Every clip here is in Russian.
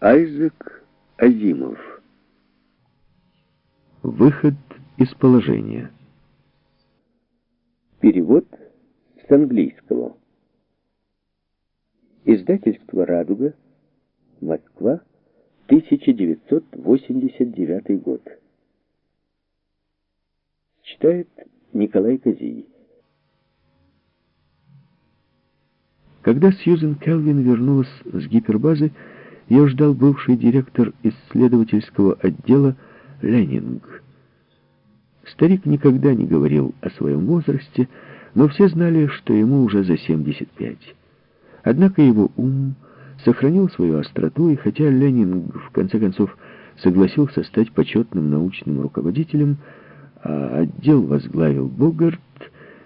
Айзек Азимов. Выход из положения. Перевод с английского. Издательство «Радуга», Москва, 1989 год. Читает Николай Козий. Когда Сьюзен Келвин вернулась с гипербазы, ее ждал бывший директор исследовательского отдела Ленинг. Старик никогда не говорил о своем возрасте, но все знали, что ему уже за 75. Однако его ум сохранил свою остроту, и хотя Ленинг в конце концов согласился стать почетным научным руководителем, а отдел возглавил Богарт,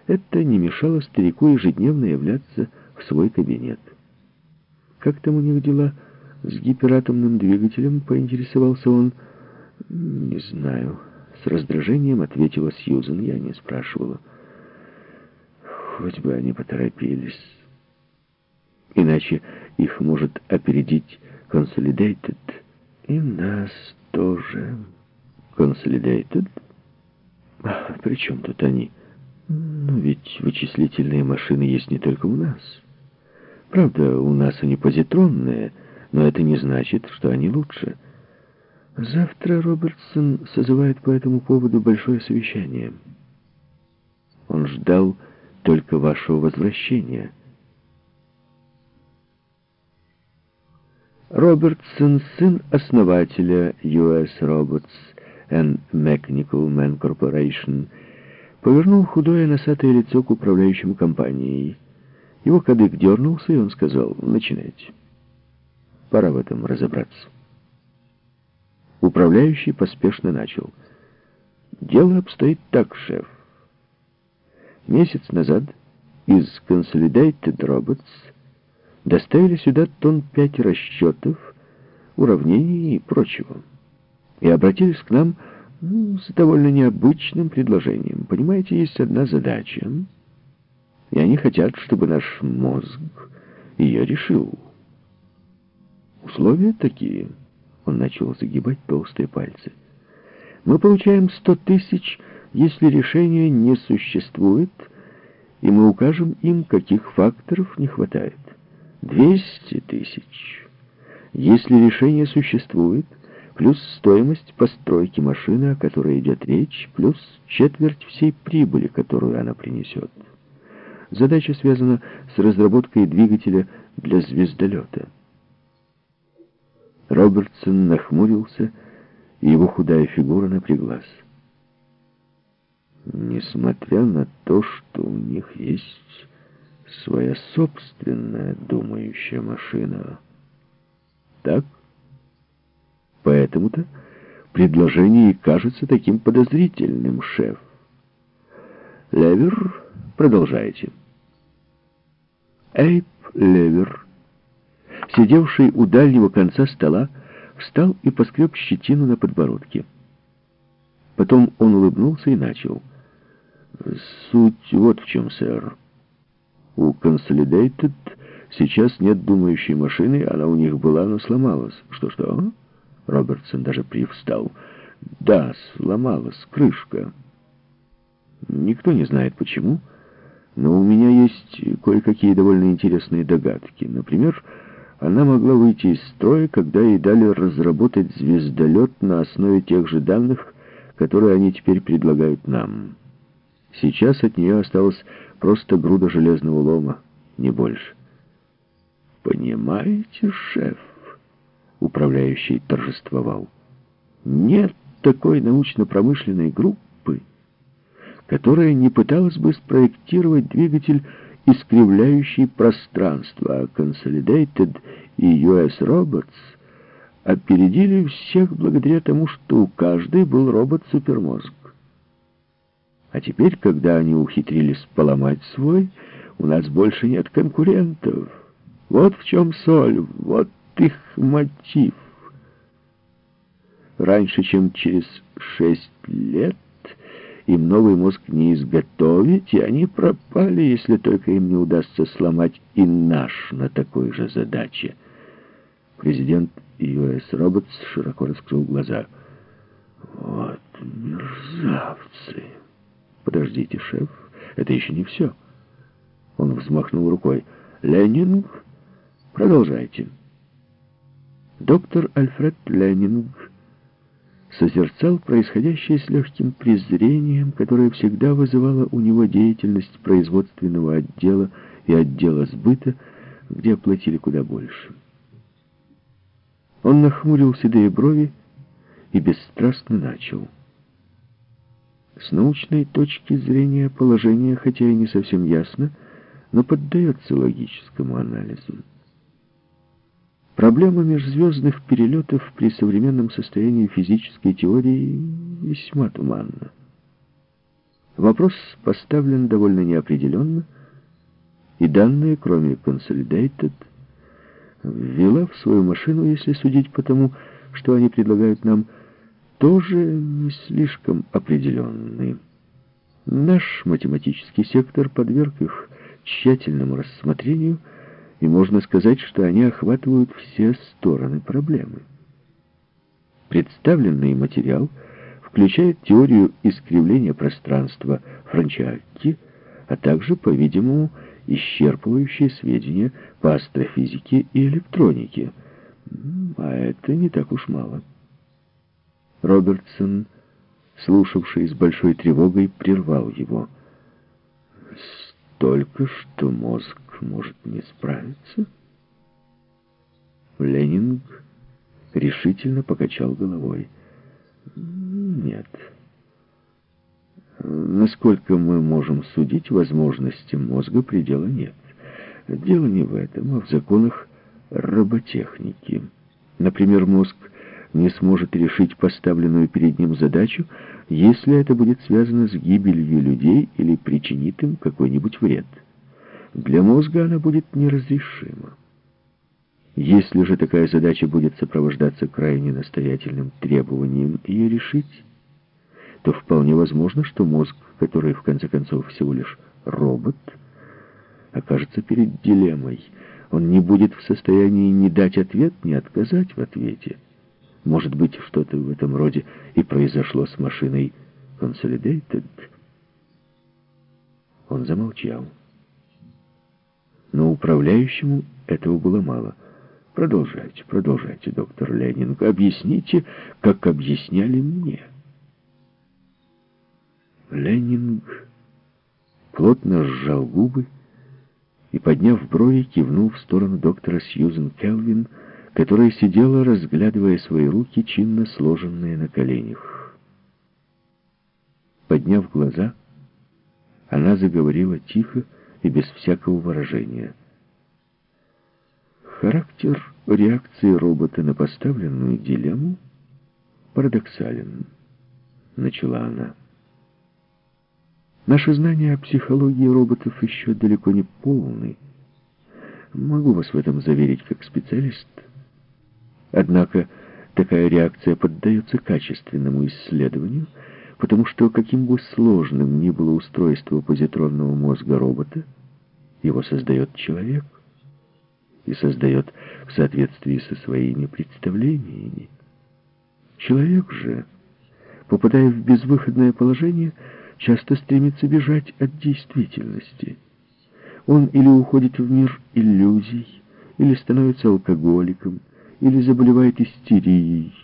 это не мешало старику ежедневно являться в свой кабинет. «Как там у них дела с гиператомным двигателем?» — поинтересовался он. «Не знаю». С раздражением ответила Сьюзен. Я не спрашивала. Хоть бы они поторопились. Иначе их может опередить Consolidated. И нас тоже. Consolidated? А при чем тут они? Ну, ведь вычислительные машины есть не только у нас. Правда, у нас они позитронные, но это не значит, что они лучше. Завтра Робертсон созывает по этому поводу большое совещание. Он ждал только вашего возвращения. Робертсон, сын основателя US Robots and Mechanical Man Corporation, повернул худое носатое лицо к управляющему компанией. Его кадык дернулся, и он сказал, начинайте. Пора в этом разобраться. Управляющий поспешно начал. Дело обстоит так, шеф. Месяц назад из Consolidated Robots доставили сюда тонн пять расчетов, уравнений и прочего. И обратились к нам ну, с довольно необычным предложением. Понимаете, есть одна задача, и они хотят, чтобы наш мозг ее решил. Условия такие. Он начал загибать толстые пальцы. Мы получаем сто тысяч, если решения не существует, и мы укажем им, каких факторов не хватает. Двести тысяч. Если решение существует, плюс стоимость постройки машины, о которой идет речь, плюс четверть всей прибыли, которую она принесет. Задача связана с разработкой двигателя для звездолета. Робертсон нахмурился, и его худая фигура напряглась. Несмотря на то, что у них есть своя собственная думающая машина. Так? Поэтому-то предложение и кажется таким подозрительным, шеф. Левер, продолжайте. Эйп Левер, сидевший у дальнего конца стола, встал и поскреб щетину на подбородке. Потом он улыбнулся и начал. «Суть вот в чем, сэр. У Consolidated сейчас нет думающей машины, она у них была, но сломалась. Что-что?» Робертсон даже привстал. «Да, сломалась крышка. Никто не знает почему, но у меня есть кое-какие довольно интересные догадки. Например, она могла выйти из строя, когда ей дали разработать звездолет на основе тех же данных, которые они теперь предлагают нам. Сейчас от нее осталась просто груда железного лома, не больше. «Понимаете, шеф?» управляющий торжествовал. Нет такой научно-промышленной группы, которая не пыталась бы спроектировать двигатель, искривляющий пространство, а Consolidated и US Robots опередили всех благодаря тому, что у каждой был робот-супермозг. А теперь, когда они ухитрились поломать свой, у нас больше нет конкурентов. Вот в чем соль, вот их мотив. Раньше, чем через шесть лет, им новый мозг не изготовить, и они пропали, если только им не удастся сломать и наш на такой же задаче. Президент US Robots широко раскрыл глаза. «Вот мерзавцы!» «Подождите, шеф, это еще не все». Он взмахнул рукой. «Ленинг, продолжайте». Доктор Альфред Ленинг созерцал происходящее с легким презрением, которое всегда вызывало у него деятельность производственного отдела и отдела сбыта, где оплатили куда больше. Он нахмурил седые брови и бесстрастно начал. С научной точки зрения положение, хотя и не совсем ясно, но поддается логическому анализу. Проблема межзвездных перелетов при современном состоянии физической теории весьма туманна. Вопрос поставлен довольно неопределенно, и данные, кроме Consolidated, ввела в свою машину, если судить по тому, что они предлагают нам, тоже не слишком определенные. Наш математический сектор подверг их тщательному рассмотрению, и можно сказать, что они охватывают все стороны проблемы. Представленный материал включает теорию искривления пространства Франчакки, а также, по-видимому, исчерпывающие сведения по астрофизике и электронике. А это не так уж мало. Робертсон, слушавший с большой тревогой, прервал его. «Столько, что мозг может не справиться?» Ленинг решительно покачал головой. «Нет». Насколько мы можем судить, возможности мозга предела нет. Дело не в этом, а в законах роботехники. Например, мозг не сможет решить поставленную перед ним задачу, если это будет связано с гибелью людей или причинит им какой-нибудь вред. Для мозга она будет неразрешима. Если же такая задача будет сопровождаться крайне настоятельным требованием ее решить, то вполне возможно, что мозг, который в конце концов всего лишь робот, окажется перед дилеммой. Он не будет в состоянии ни дать ответ, ни отказать в ответе. Может быть, что-то в этом роде и произошло с машиной Consolidated. Он замолчал. Но управляющему этого было мало. Продолжайте, продолжайте, доктор Ленинг. Объясните, как объясняли мне. Ленинг плотно сжал губы и, подняв брови, кивнул в сторону доктора Сьюзен Келвин, которая сидела, разглядывая свои руки, чинно сложенные на коленях. Подняв глаза, она заговорила тихо и без всякого выражения. Характер реакции робота на поставленную дилемму парадоксален, начала она. Наши знания о психологии роботов еще далеко не полны. Могу вас в этом заверить как специалист. Однако такая реакция поддается качественному исследованию, потому что каким бы сложным ни было устройство позитронного мозга робота, его создает человек и создает в соответствии со своими представлениями. Человек же, попадая в безвыходное положение, часто стремится бежать от действительности. Он или уходит в мир иллюзий, или становится алкоголиком, или заболевает истерией,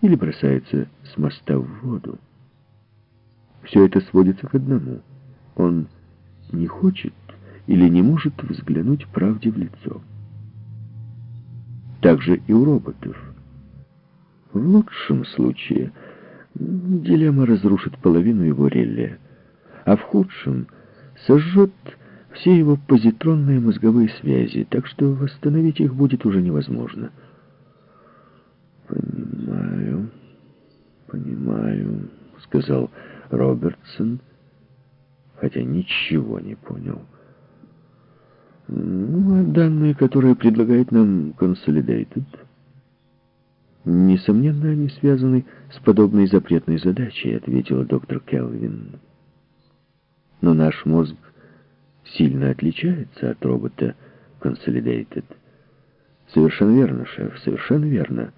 или бросается с моста в воду. Все это сводится к одному. Он не хочет или не может взглянуть правде в лицо. Так же и у роботов. В лучшем случае – Дилемма разрушит половину его реле, а в худшем сожжет все его позитронные мозговые связи, так что восстановить их будет уже невозможно. «Понимаю, понимаю», — сказал Робертсон, хотя ничего не понял. «Ну, а данные, которые предлагает нам Consolidated...» «Несомненно, они связаны с подобной запретной задачей», — ответила доктор Келвин. «Но наш мозг сильно отличается от робота Consolidated. Совершенно верно, шеф, совершенно верно.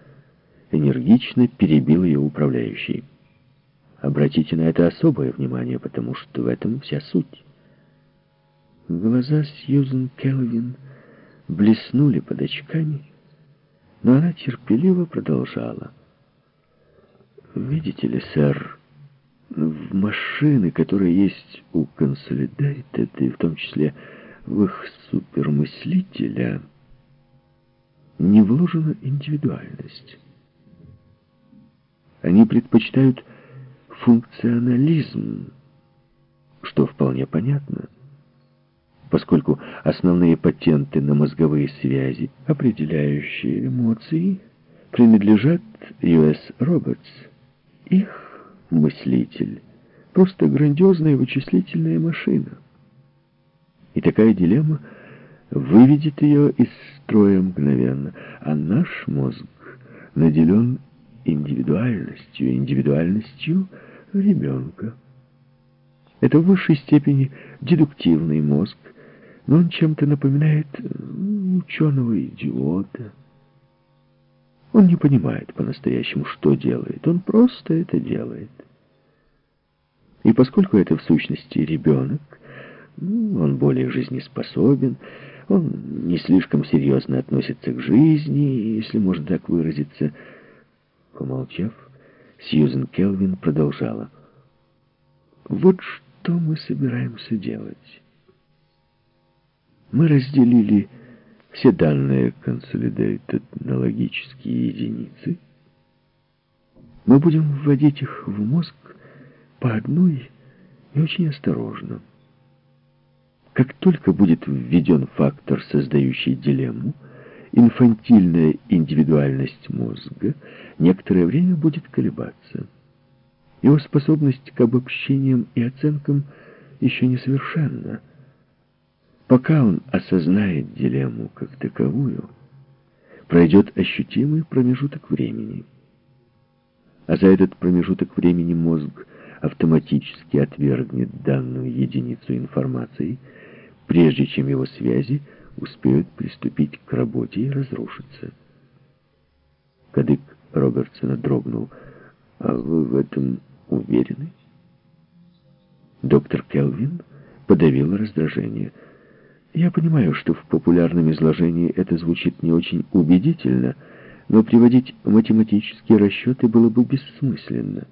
Энергично перебил ее управляющий. Обратите на это особое внимание, потому что в этом вся суть. Глаза Сьюзен Келвин блеснули под очками, но она терпеливо продолжала. «Видите ли, сэр, в машины, которые есть у Consolidated, и в том числе в их супермыслителя, не вложена индивидуальность. Они предпочитают функционализм, что вполне понятно, поскольку основные патенты на мозговые связи, определяющие эмоции, принадлежат US Robots. Их мыслитель — просто грандиозная вычислительная машина. И такая дилемма выведет ее из строя мгновенно, а наш мозг наделен индивидуальностью, индивидуальностью ребенка. Это в высшей степени дедуктивный мозг, но он чем-то напоминает ученого идиота. Он не понимает по-настоящему, что делает. Он просто это делает. И поскольку это в сущности ребенок, ну, он более жизнеспособен, он не слишком серьезно относится к жизни, если можно так выразиться. Помолчав, Сьюзен Келвин продолжала. Вот что мы собираемся делать. Мы разделили все данные Consolidated на логические единицы. Мы будем вводить их в мозг по одной и очень осторожно. Как только будет введен фактор, создающий дилемму, инфантильная индивидуальность мозга некоторое время будет колебаться. Его способность к обобщениям и оценкам еще несовершенна. Пока он осознает дилемму как таковую, пройдет ощутимый промежуток времени. А за этот промежуток времени мозг автоматически отвергнет данную единицу информации, прежде чем его связи успеют приступить к работе и разрушиться. Кадык Робертсона дрогнул. «А вы в этом уверены?» Доктор Келвин подавил раздражение – я понимаю, что в популярном изложении это звучит не очень убедительно, но приводить математические расчеты было бы бессмысленно.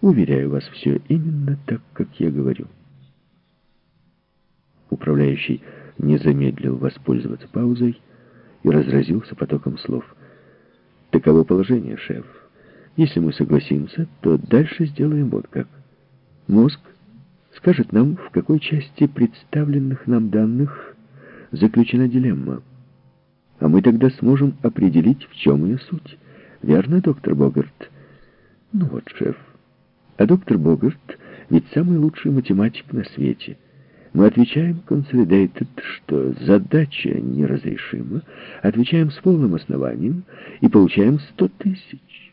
Уверяю вас, все именно так, как я говорю. Управляющий не замедлил воспользоваться паузой и разразился потоком слов. Таково положение, шеф. Если мы согласимся, то дальше сделаем вот как. Мозг скажет нам, в какой части представленных нам данных заключена дилемма. А мы тогда сможем определить, в чем ее суть. Верно, доктор Богарт? Ну вот, шеф. А доктор Богарт ведь самый лучший математик на свете. Мы отвечаем Consolidated, что задача неразрешима, отвечаем с полным основанием и получаем сто тысяч.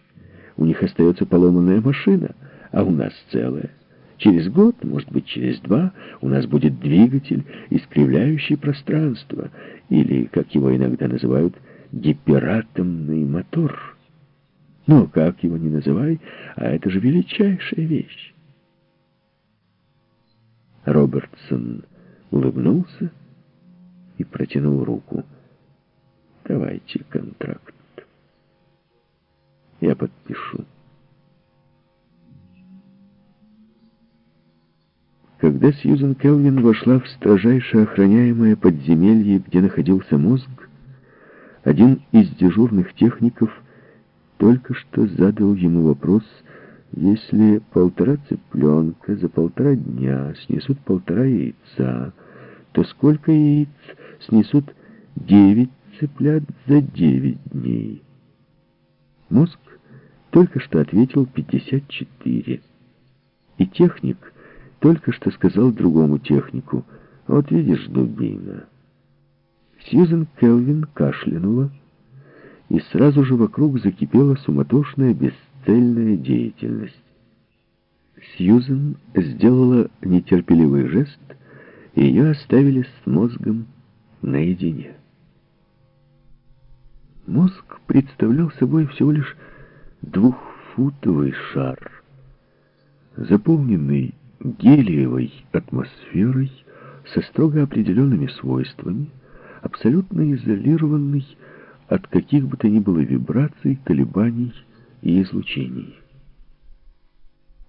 У них остается поломанная машина, а у нас целая. Через год, может быть, через два, у нас будет двигатель, искривляющий пространство, или, как его иногда называют, гиператомный мотор. Но как его ни называй, а это же величайшая вещь. Робертсон улыбнулся и протянул руку. «Давайте контракт. Я подпишу». Когда Сьюзен Келвин вошла в строжайше охраняемое подземелье, где находился мозг, один из дежурных техников только что задал ему вопрос, если полтора цыпленка за полтора дня снесут полтора яйца, то сколько яиц снесут девять цыплят за девять дней? Мозг только что ответил пятьдесят четыре. И техник только что сказал другому технику. «Вот видишь, дубина». Сьюзен Келвин кашлянула, и сразу же вокруг закипела суматошная бесцельная деятельность. Сьюзен сделала нетерпеливый жест, и ее оставили с мозгом наедине. Мозг представлял собой всего лишь двухфутовый шар, заполненный гелиевой атмосферой со строго определенными свойствами, абсолютно изолированный от каких бы то ни было вибраций, колебаний и излучений.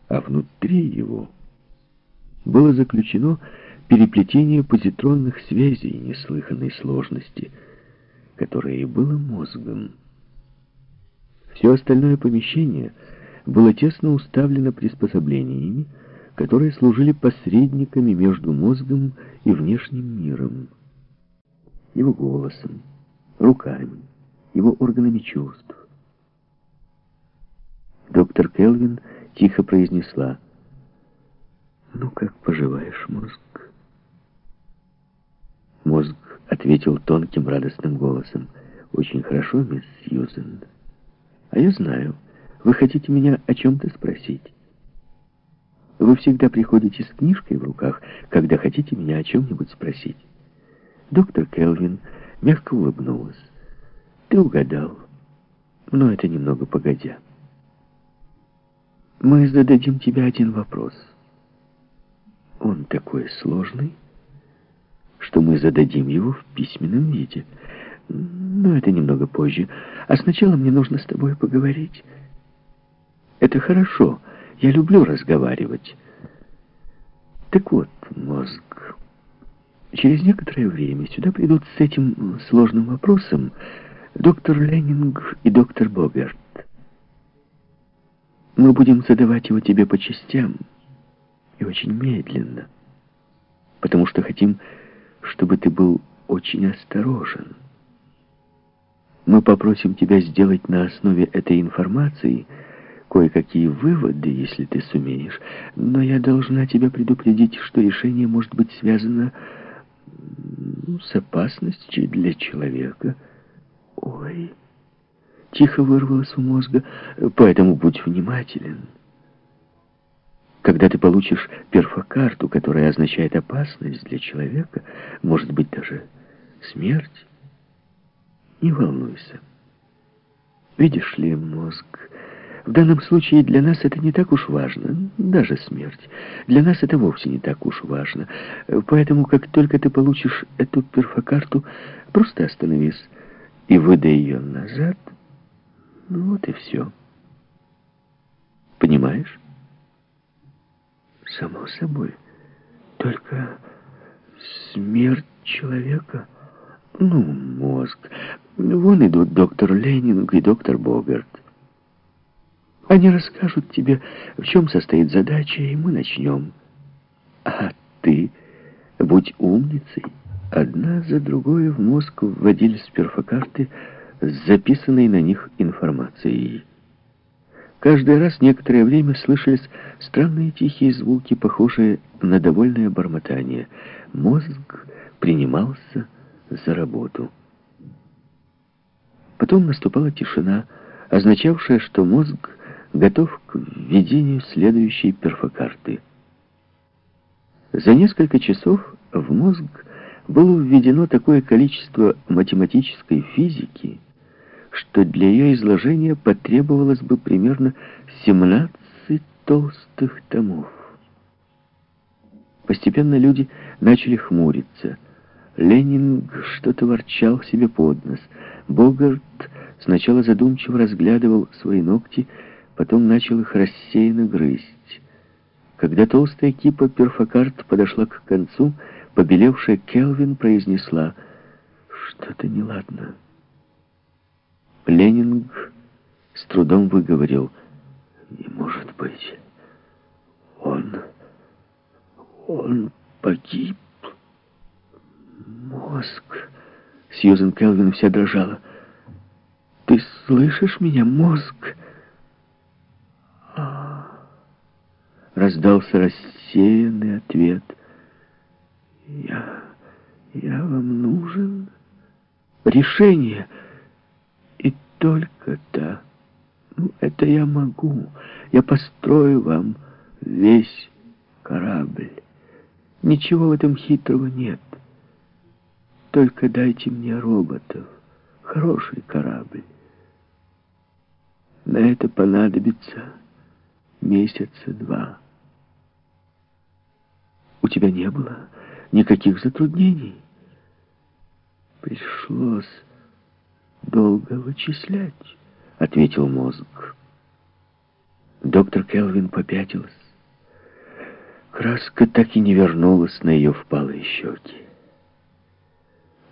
А внутри его было заключено переплетение позитронных связей неслыханной сложности, которое и было мозгом. Все остальное помещение было тесно уставлено приспособлениями, которые служили посредниками между мозгом и внешним миром, его голосом, руками, его органами чувств. Доктор Келвин тихо произнесла, «Ну, как поживаешь, мозг?» Мозг ответил тонким радостным голосом, «Очень хорошо, мисс Сьюзен. А я знаю, вы хотите меня о чем-то спросить. Вы всегда приходите с книжкой в руках, когда хотите меня о чем-нибудь спросить». Доктор Келвин мягко улыбнулась. «Ты угадал, но это немного погодя». Мы зададим тебе один вопрос. Он такой сложный, что мы зададим его в письменном виде. Но это немного позже. А сначала мне нужно с тобой поговорить. Это хорошо. Я люблю разговаривать. Так вот, мозг. Через некоторое время сюда придут с этим сложным вопросом доктор Ленинг и доктор Богерт. Мы будем задавать его тебе по частям и очень медленно, потому что хотим, чтобы ты был очень осторожен. Мы попросим тебя сделать на основе этой информации кое-какие выводы, если ты сумеешь, но я должна тебя предупредить, что решение может быть связано ну, с опасностью для человека. Ой... Тихо вырвалось у мозга, поэтому будь внимателен. Когда ты получишь перфокарту, которая означает опасность для человека, может быть даже смерть, не волнуйся. Видишь ли, мозг, в данном случае для нас это не так уж важно, даже смерть. Для нас это вовсе не так уж важно. Поэтому, как только ты получишь эту перфокарту, просто остановись и выдай ее назад — ну вот и все. Понимаешь? Само собой. Только смерть человека... Ну, мозг. Вон идут доктор Ленинг и доктор Богарт. Они расскажут тебе, в чем состоит задача, и мы начнем. А ты будь умницей. Одна за другой в мозг вводились перфокарты, с записанной на них информацией. Каждый раз некоторое время слышались странные тихие звуки, похожие на довольное бормотание. Мозг принимался за работу. Потом наступала тишина, означавшая, что мозг готов к введению следующей перфокарты. За несколько часов в мозг было введено такое количество математической физики, что для ее изложения потребовалось бы примерно 17 толстых томов. Постепенно люди начали хмуриться. Ленинг что-то ворчал себе под нос. Богарт сначала задумчиво разглядывал свои ногти, потом начал их рассеянно грызть. Когда толстая кипа перфокарт подошла к концу, побелевшая Келвин произнесла «Что-то неладно». Ленинг с трудом выговорил. «Не может быть. Он... он погиб. Мозг...» Сьюзен Келвин вся дрожала. «Ты слышишь меня, мозг?» а Раздался рассеянный ответ. «Я... я вам нужен?» «Решение!» только-то. Ну, это я могу. Я построю вам весь корабль. Ничего в этом хитрого нет. Только дайте мне роботов. хороший корабль. На это понадобится месяца два. У тебя не было никаких затруднений? Пришлось долго вычислять, ответил мозг. Доктор Келвин попятилась. Краска так и не вернулась на ее впалые щеки.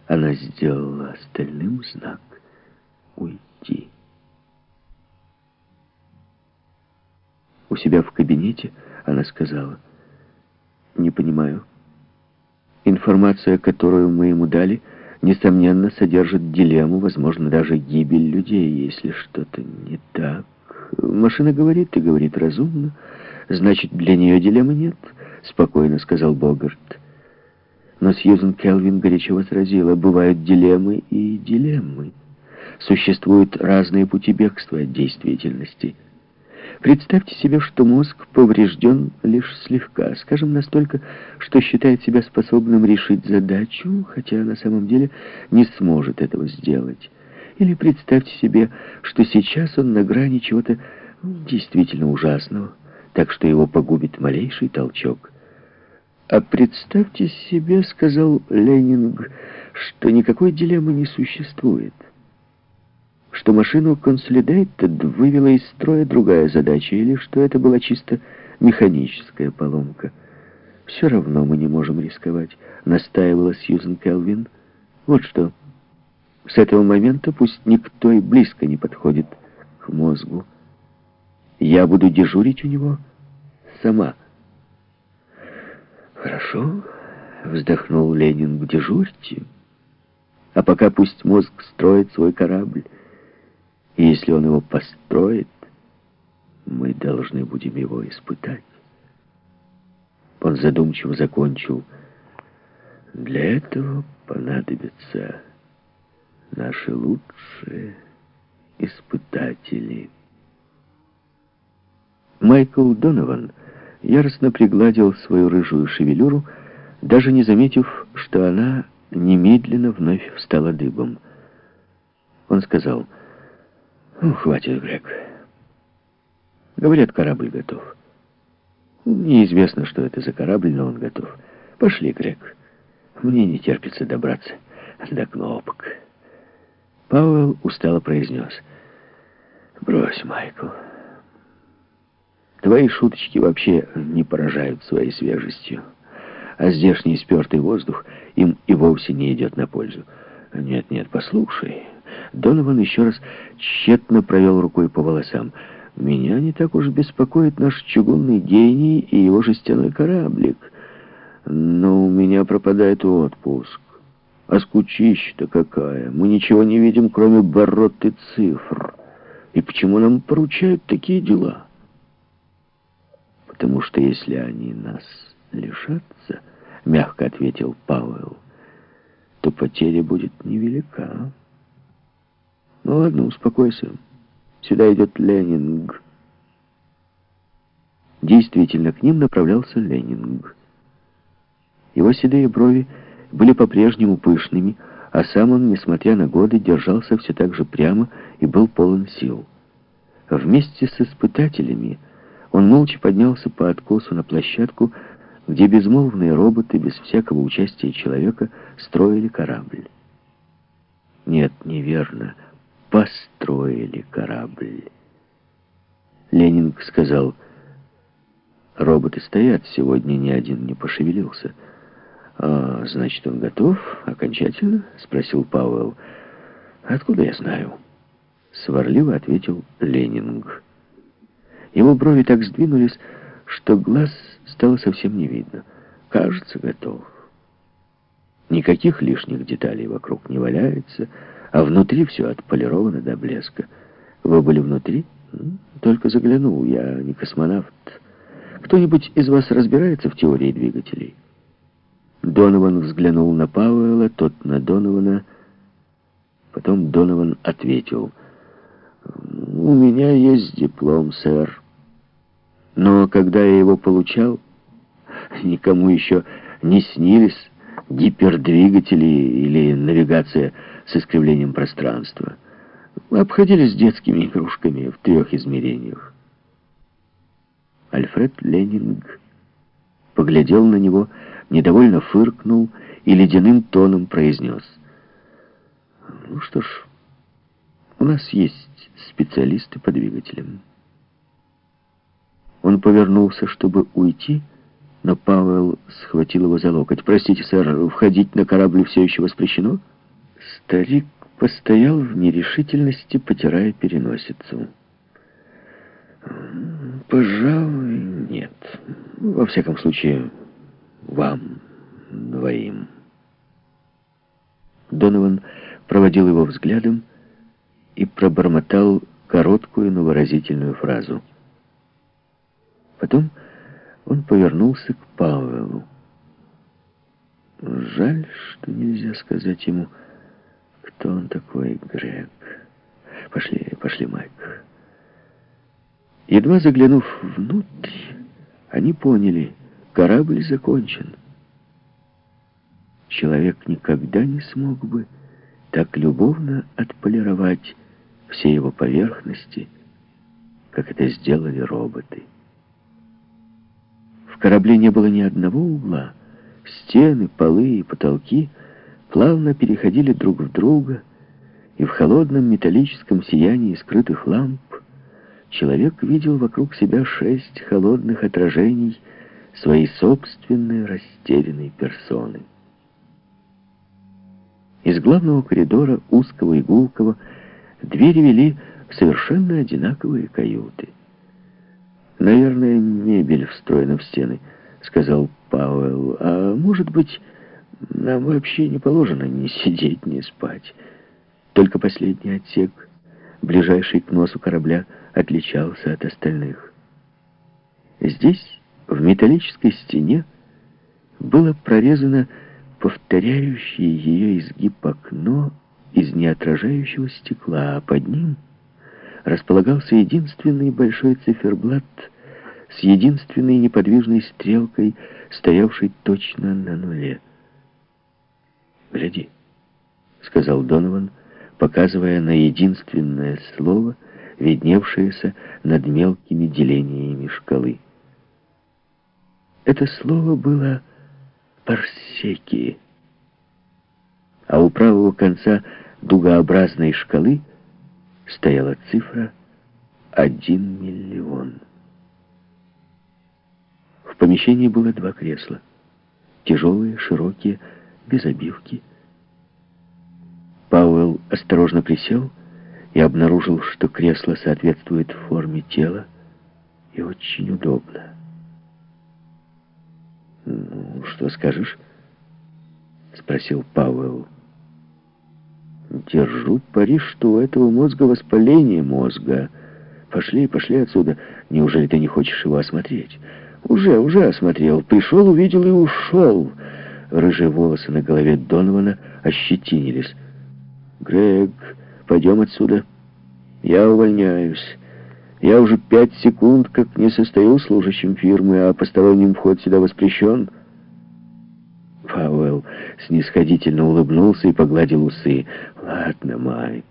Она сделала остальным знак уйти. У себя в кабинете она сказала, «Не понимаю. Информация, которую мы ему дали, несомненно, содержит дилемму, возможно, даже гибель людей, если что-то не так. Машина говорит и говорит разумно. Значит, для нее дилеммы нет», — спокойно сказал Богарт. Но Сьюзен Келвин горячо возразила, «Бывают дилеммы и дилеммы. Существуют разные пути бегства от действительности». Представьте себе, что мозг поврежден лишь слегка, скажем, настолько, что считает себя способным решить задачу, хотя на самом деле не сможет этого сделать. Или представьте себе, что сейчас он на грани чего-то действительно ужасного, так что его погубит малейший толчок. «А представьте себе, — сказал Ленинг, — что никакой дилеммы не существует» что машину Consolidated вывела из строя другая задача, или что это была чисто механическая поломка. «Все равно мы не можем рисковать», — настаивала Сьюзен Келвин. «Вот что. С этого момента пусть никто и близко не подходит к мозгу. Я буду дежурить у него сама». «Хорошо», — вздохнул Ленин, — «дежурьте. А пока пусть мозг строит свой корабль». И если он его построит, мы должны будем его испытать. Он задумчиво закончил. Для этого понадобятся наши лучшие испытатели. Майкл Донован яростно пригладил свою рыжую шевелюру, даже не заметив, что она немедленно вновь встала дыбом. Он сказал... Ну, хватит, Грег. Говорят, корабль готов. Неизвестно, что это за корабль, но он готов. Пошли, Грег. Мне не терпится добраться до кнопок. Пауэлл устало произнес. Брось, Майкл. Твои шуточки вообще не поражают своей свежестью. А здешний спертый воздух им и вовсе не идет на пользу. Нет, нет, послушай. Донован еще раз тщетно провел рукой по волосам. «Меня не так уж беспокоит наш чугунный гений и его жестяной кораблик. Но у меня пропадает отпуск. А скучища-то какая! Мы ничего не видим, кроме бород и цифр. И почему нам поручают такие дела?» «Потому что если они нас лишатся, — мягко ответил Пауэлл, — то потеря будет невелика». Ну ладно, успокойся. Сюда идет Ленинг. Действительно, к ним направлялся Ленинг. Его седые брови были по-прежнему пышными, а сам он, несмотря на годы, держался все так же прямо и был полон сил. Вместе с испытателями он молча поднялся по откосу на площадку, где безмолвные роботы, без всякого участия человека, строили корабль. Нет, неверно построили корабль. Ленинг сказал, роботы стоят, сегодня ни один не пошевелился. «А, значит, он готов окончательно?» — спросил Пауэлл. «Откуда я знаю?» Сварливо ответил Ленинг. Его брови так сдвинулись, что глаз стало совсем не видно. «Кажется, готов». Никаких лишних деталей вокруг не валяется, а внутри все отполировано до блеска. Вы были внутри? Только заглянул, я не космонавт. Кто-нибудь из вас разбирается в теории двигателей? Донован взглянул на Пауэлла, тот на Донована. Потом Донован ответил. «У меня есть диплом, сэр. Но когда я его получал, никому еще не снились гипердвигатели или навигация с искривлением пространства. Мы обходились детскими игрушками в трех измерениях. Альфред Ленинг поглядел на него, недовольно фыркнул и ледяным тоном произнес. «Ну что ж, у нас есть специалисты по двигателям». Он повернулся, чтобы уйти, но Пауэлл схватил его за локоть. «Простите, сэр, входить на корабль все еще воспрещено?» Старик постоял в нерешительности, потирая переносицу. «Пожалуй, нет. Во всяком случае, вам двоим». Донован проводил его взглядом и пробормотал короткую, но выразительную фразу. Потом он повернулся к Пауэллу. Жаль, что нельзя сказать ему, кто он такой, Грег. Пошли, пошли, Майк. Едва заглянув внутрь, они поняли, корабль закончен. Человек никогда не смог бы так любовно отполировать все его поверхности, как это сделали роботы корабле не было ни одного угла. Стены, полы и потолки плавно переходили друг в друга, и в холодном металлическом сиянии скрытых ламп человек видел вокруг себя шесть холодных отражений своей собственной растерянной персоны. Из главного коридора, узкого и гулкого, двери вели в совершенно одинаковые каюты. «Наверное, мебель встроена в стены», — сказал Пауэлл. «А может быть, нам вообще не положено ни сидеть, ни спать. Только последний отсек, ближайший к носу корабля, отличался от остальных. Здесь, в металлической стене, было прорезано повторяющее ее изгиб окно из неотражающего стекла, а под ним — располагался единственный большой циферблат с единственной неподвижной стрелкой, стоявшей точно на нуле. «Гляди», — сказал Донован, показывая на единственное слово, видневшееся над мелкими делениями шкалы. Это слово было «парсеки», а у правого конца дугообразной шкалы — стояла цифра один миллион. В помещении было два кресла. Тяжелые, широкие, без обивки. Пауэлл осторожно присел и обнаружил, что кресло соответствует форме тела и очень удобно. «Ну, что скажешь?» — спросил Пауэлл. Держу пари, что у этого мозга воспаление мозга. Пошли, пошли отсюда. Неужели ты не хочешь его осмотреть? Уже, уже осмотрел. Пришел, увидел и ушел. Рыжие волосы на голове Донована ощетинились. Грег, пойдем отсюда. Я увольняюсь. Я уже пять секунд как не состою служащим фирмы, а посторонним вход сюда воспрещен. Пауэлл снисходительно улыбнулся и погладил усы. «Ладно, Майк,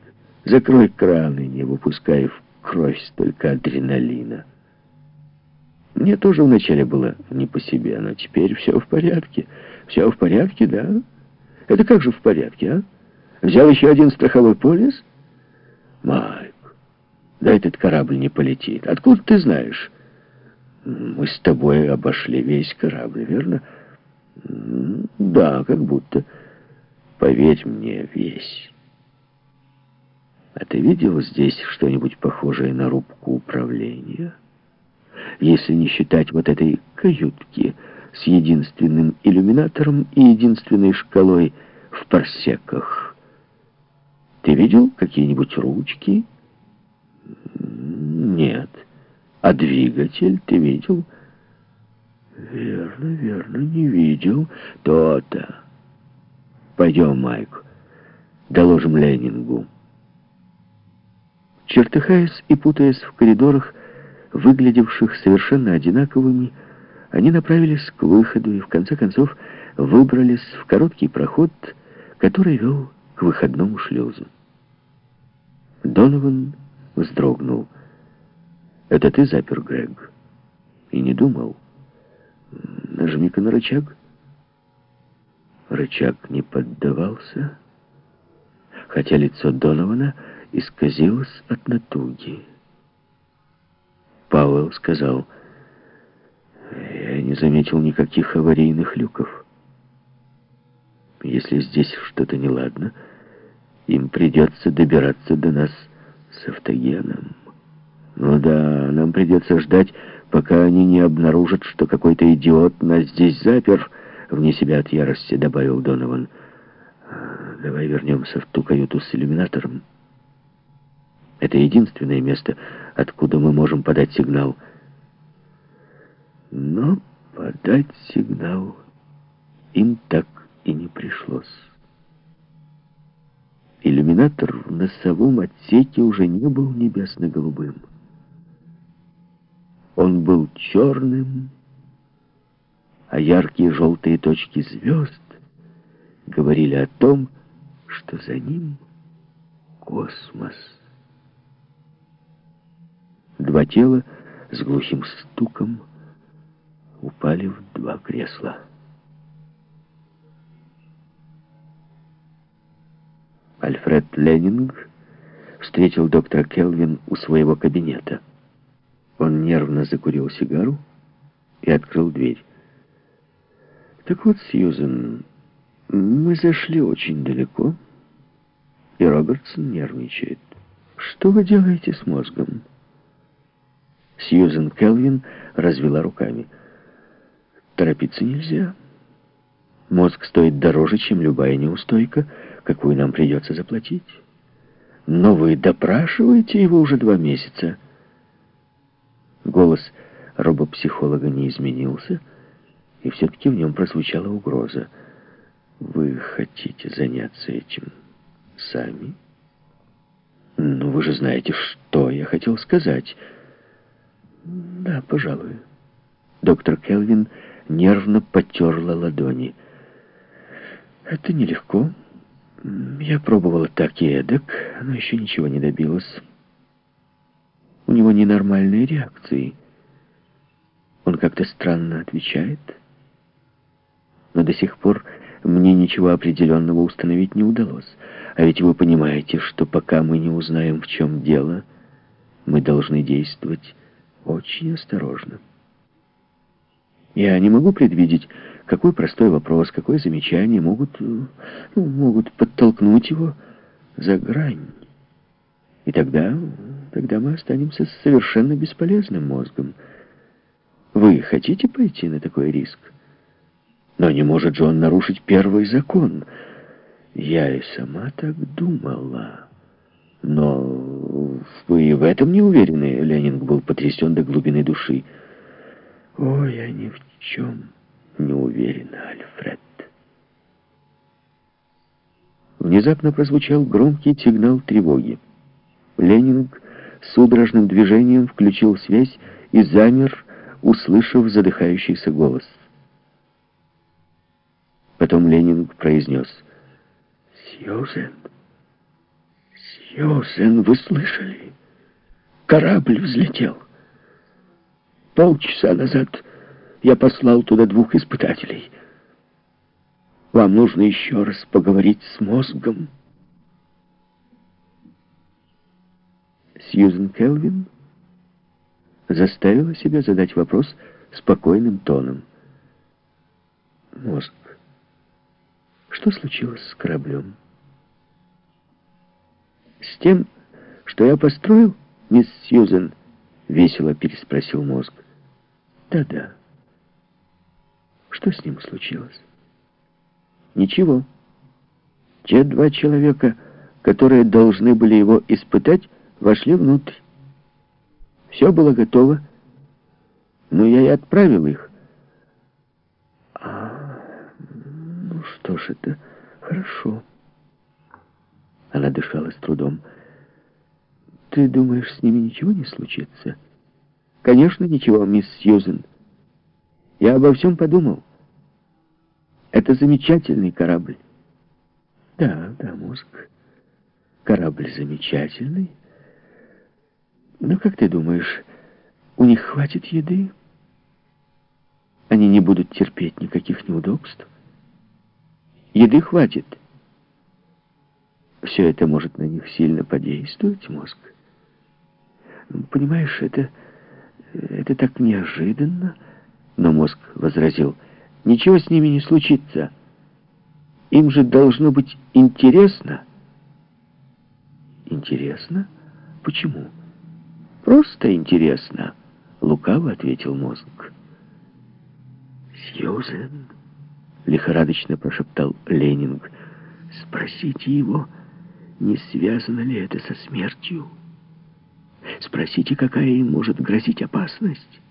закрой краны, не выпускай в кровь столько адреналина». Мне тоже вначале было не по себе, но теперь все в порядке. Все в порядке, да? Это как же в порядке, а? Взял еще один страховой полис? Майк, да этот корабль не полетит. Откуда ты знаешь? Мы с тобой обошли весь корабль, верно? Да, как будто. Поверь мне, весь. А ты видел здесь что-нибудь похожее на рубку управления? Если не считать вот этой каютки с единственным иллюминатором и единственной шкалой в парсеках. Ты видел какие-нибудь ручки? Нет. А двигатель ты видел? Верно, верно, не видел. То-то. Пойдем, Майк, доложим Ленингу. Чертыхаясь и путаясь в коридорах, выглядевших совершенно одинаковыми, они направились к выходу и, в конце концов, выбрались в короткий проход, который вел к выходному шлюзу. Донован вздрогнул. «Это ты запер, Грег?» «И не думал. Нажми-ка на рычаг». Рычаг не поддавался, хотя лицо Донована исказилось от натуги. Пауэлл сказал, «Я не заметил никаких аварийных люков. Если здесь что-то неладно, им придется добираться до нас с автогеном. Ну да, нам придется ждать, пока они не обнаружат, что какой-то идиот нас здесь запер», вне себя от ярости добавил Донован. «Давай вернемся в ту каюту с иллюминатором». Это единственное место, откуда мы можем подать сигнал. Но подать сигнал им так и не пришлось. Иллюминатор в носовом отсеке уже не был небесно-голубым. Он был черным, а яркие желтые точки звезд говорили о том, что за ним космос. Два тела с глухим стуком упали в два кресла. Альфред Леннинг встретил доктора Келвин у своего кабинета. Он нервно закурил сигару и открыл дверь. «Так вот, Сьюзен, мы зашли очень далеко, и Робертсон нервничает. Что вы делаете с мозгом?» Сьюзен Келвин развела руками. Торопиться нельзя. Мозг стоит дороже, чем любая неустойка, какую нам придется заплатить. Но вы допрашиваете его уже два месяца. Голос робопсихолога не изменился, и все-таки в нем прозвучала угроза. Вы хотите заняться этим сами? Ну, вы же знаете, что я хотел сказать. Да, пожалуй. Доктор Келвин нервно потерла ладони. Это нелегко. Я пробовала так и эдак, но еще ничего не добилась. У него ненормальные реакции. Он как-то странно отвечает. Но до сих пор мне ничего определенного установить не удалось. А ведь вы понимаете, что пока мы не узнаем, в чем дело, мы должны действовать очень осторожно. Я не могу предвидеть, какой простой вопрос, какое замечание могут, ну, могут подтолкнуть его за грань. И тогда, тогда мы останемся с совершенно бесполезным мозгом. Вы хотите пойти на такой риск? Но не может же он нарушить первый закон. Я и сама так думала. Но вы в этом не уверены? Ленинг был потрясен до глубины души. О, я ни в чем не уверена, Альфред. Внезапно прозвучал громкий сигнал тревоги. Ленинг судорожным движением включил связь и замер, услышав задыхающийся голос. Потом Ленинг произнес «Сьюзен». «Сьюзен, вы слышали? Корабль взлетел. Полчаса назад я послал туда двух испытателей. Вам нужно еще раз поговорить с мозгом». Сьюзен Келвин заставила себя задать вопрос спокойным тоном. «Мозг, что случилось с кораблем?» «С тем, что я построил, мисс Сьюзен?» — весело переспросил мозг. «Да-да. Что с ним случилось?» «Ничего. Те два человека, которые должны были его испытать, вошли внутрь. Все было готово, но я и отправил их». «А, ну что ж, это хорошо». Она дышала с трудом. «Ты думаешь, с ними ничего не случится?» «Конечно, ничего, мисс Сьюзен. Я обо всем подумал. Это замечательный корабль. Да, да, мозг. Корабль замечательный. Но как ты думаешь, у них хватит еды? Они не будут терпеть никаких неудобств? Еды хватит. Все это может на них сильно подействовать, мозг. Понимаешь, это... это так неожиданно. Но мозг возразил, ничего с ними не случится. Им же должно быть интересно. Интересно? Почему? Просто интересно, лукаво ответил мозг. Сьюзен, лихорадочно прошептал Ленинг, спросите его, не связано ли это со смертью. Спросите, какая им может грозить опасность.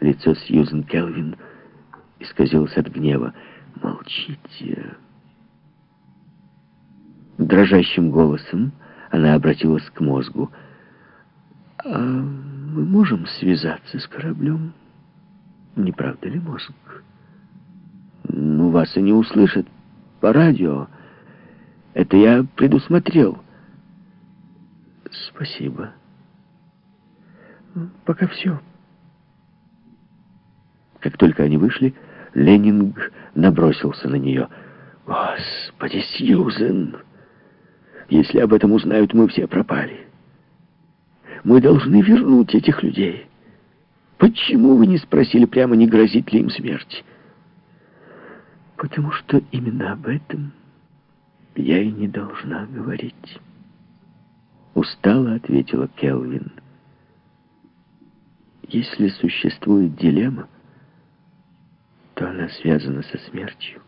Лицо Сьюзен Келвин исказилось от гнева. «Молчите!» Дрожащим голосом она обратилась к мозгу. «А мы можем связаться с кораблем? Не правда ли, мозг?» «Ну, вас и не услышат по радио. Это я предусмотрел». «Спасибо. Пока все». Как только они вышли, Ленинг набросился на нее. «Господи, Сьюзен! Если об этом узнают, мы все пропали. Мы должны вернуть этих людей. Почему вы не спросили прямо, не грозит ли им смерть?» «Потому что именно об этом я и не должна говорить». Устало ответила Келвин. Если существует дилемма, то она связана со смертью.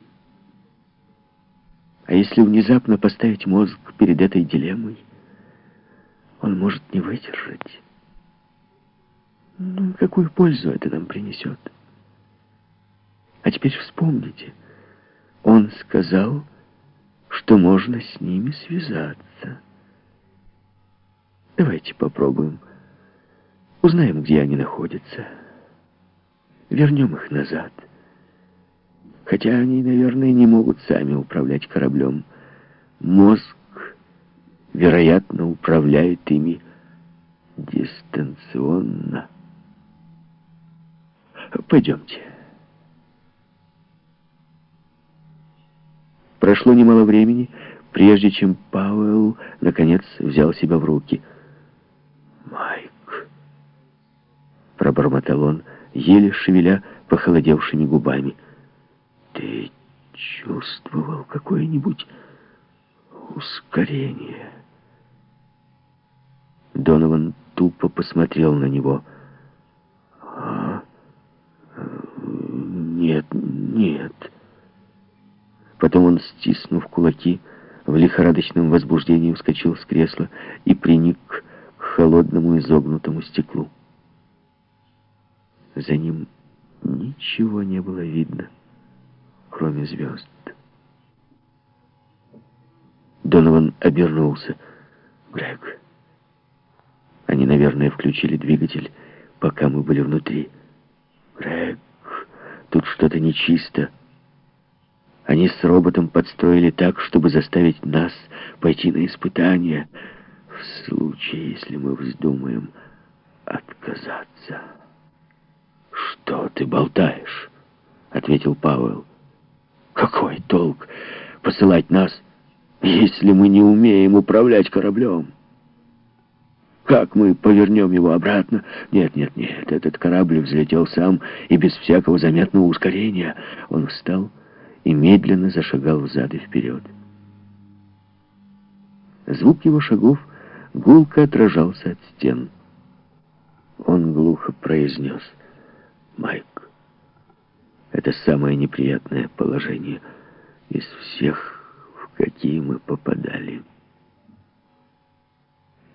А если внезапно поставить мозг перед этой дилеммой, он может не выдержать. Ну, какую пользу это нам принесет? А теперь вспомните. Он сказал, что можно с ними связаться. Давайте попробуем. Узнаем, где они находятся. Вернем их назад. Хотя они, наверное, не могут сами управлять кораблем. Мозг, вероятно, управляет ими дистанционно. Пойдемте. Прошло немало времени, прежде чем Пауэлл, наконец, взял себя в руки. «Майк», — пробормотал он, еле шевеля похолодевшими губами, — ты чувствовал какое-нибудь ускорение? Донован тупо посмотрел на него. А, нет, нет. Потом он, стиснув кулаки, в лихорадочном возбуждении вскочил с кресла и приник к холодному изогнутому стеклу. За ним ничего не было видно кроме звезд. Донован обернулся. Грег, они, наверное, включили двигатель, пока мы были внутри. Грег, тут что-то нечисто. Они с роботом подстроили так, чтобы заставить нас пойти на испытание, в случае, если мы вздумаем отказаться. «Что ты болтаешь?» — ответил Пауэлл. Какой толк посылать нас, если мы не умеем управлять кораблем? Как мы повернем его обратно? Нет, нет, нет, этот корабль взлетел сам и без всякого заметного ускорения. Он встал и медленно зашагал взад и вперед. Звук его шагов гулко отражался от стен. Он глухо произнес «Майк». Это самое неприятное положение из всех, в какие мы попадали.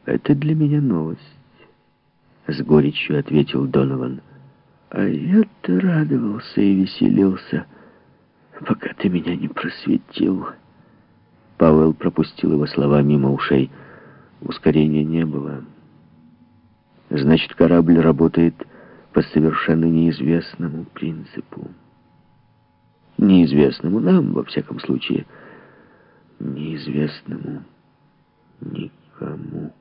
Это для меня новость, с горечью ответил Донован. А я-то радовался и веселился, пока ты меня не просветил. Пауэлл пропустил его слова мимо ушей. Ускорения не было. Значит, корабль работает по совершенно неизвестному принципу. неизвестному нам, во всяком случае. Неизвестному никому.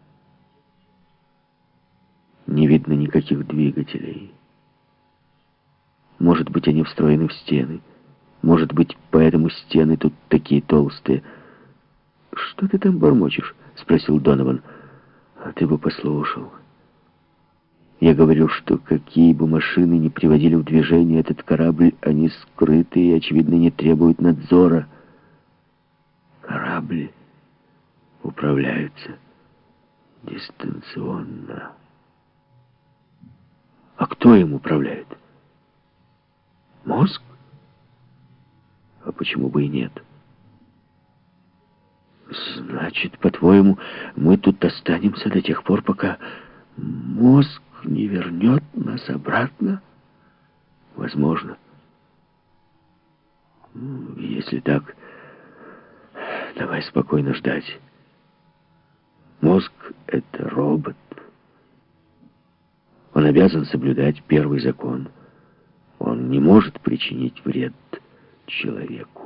Не видно никаких двигателей. Может быть, они встроены в стены. Может быть, поэтому стены тут такие толстые. «Что ты там бормочешь?» — спросил Донован. «А ты бы послушал». Я говорю, что какие бы машины ни приводили в движение этот корабль, они скрыты и, очевидно, не требуют надзора. Корабли управляются дистанционно. А кто им управляет? Мозг? А почему бы и нет? Значит, по-твоему, мы тут останемся до тех пор, пока мозг не вернет нас обратно? Возможно. Если так, давай спокойно ждать. Мозг — это робот. Он обязан соблюдать первый закон. Он не может причинить вред человеку.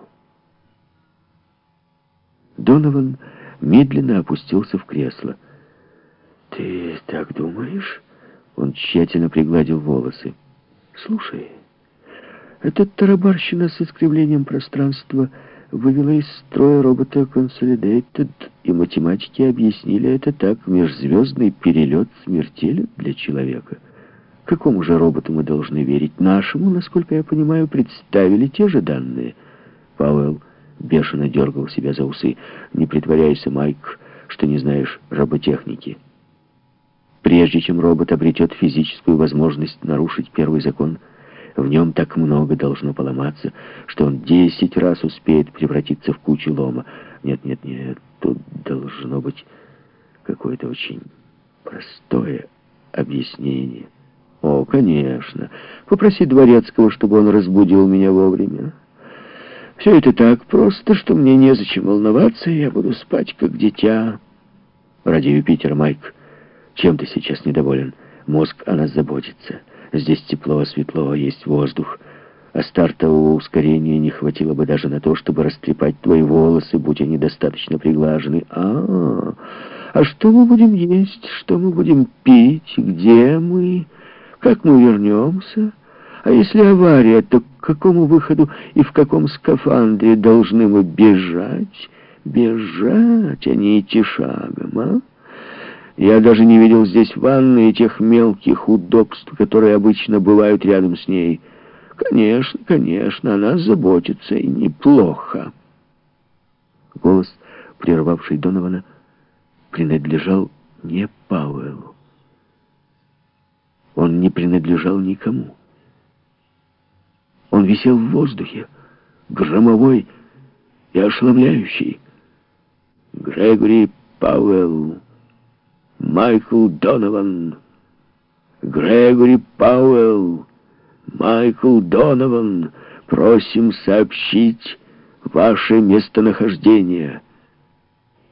Донован медленно опустился в кресло. «Ты так думаешь?» Он тщательно пригладил волосы. «Слушай, эта тарабарщина с искривлением пространства вывела из строя робота Consolidated, и математики объяснили это так. Межзвездный перелет смертелен для человека. Какому же роботу мы должны верить? Нашему, насколько я понимаю, представили те же данные. Пауэлл бешено дергал себя за усы. «Не притворяйся, Майк, что не знаешь роботехники». Прежде чем робот обретет физическую возможность нарушить первый закон, в нем так много должно поломаться, что он десять раз успеет превратиться в кучу лома. Нет, нет, нет, тут должно быть какое-то очень простое объяснение. О, конечно. Попроси Дворецкого, чтобы он разбудил меня вовремя. Все это так просто, что мне незачем волноваться, и я буду спать, как дитя. Ради Юпитера, Майк. Чем ты сейчас недоволен? Мозг о нас заботится. Здесь тепло, светло, есть воздух. А стартового ускорения не хватило бы даже на то, чтобы растрепать твои волосы, будь они достаточно приглажены. А, -а, -а. а что мы будем есть? Что мы будем пить? Где мы? Как мы вернемся? А если авария, то к какому выходу и в каком скафандре должны мы бежать? Бежать, а не идти шагом, а? Я даже не видел здесь ванны и тех мелких удобств, которые обычно бывают рядом с ней. Конечно, конечно, она заботится, и неплохо. Голос, прервавший Донована, принадлежал не Пауэллу. Он не принадлежал никому. Он висел в воздухе, громовой и ошеломляющий. Грегори Пауэлл Майкл Донован, Грегори Пауэлл, Майкл Донован, просим сообщить ваше местонахождение.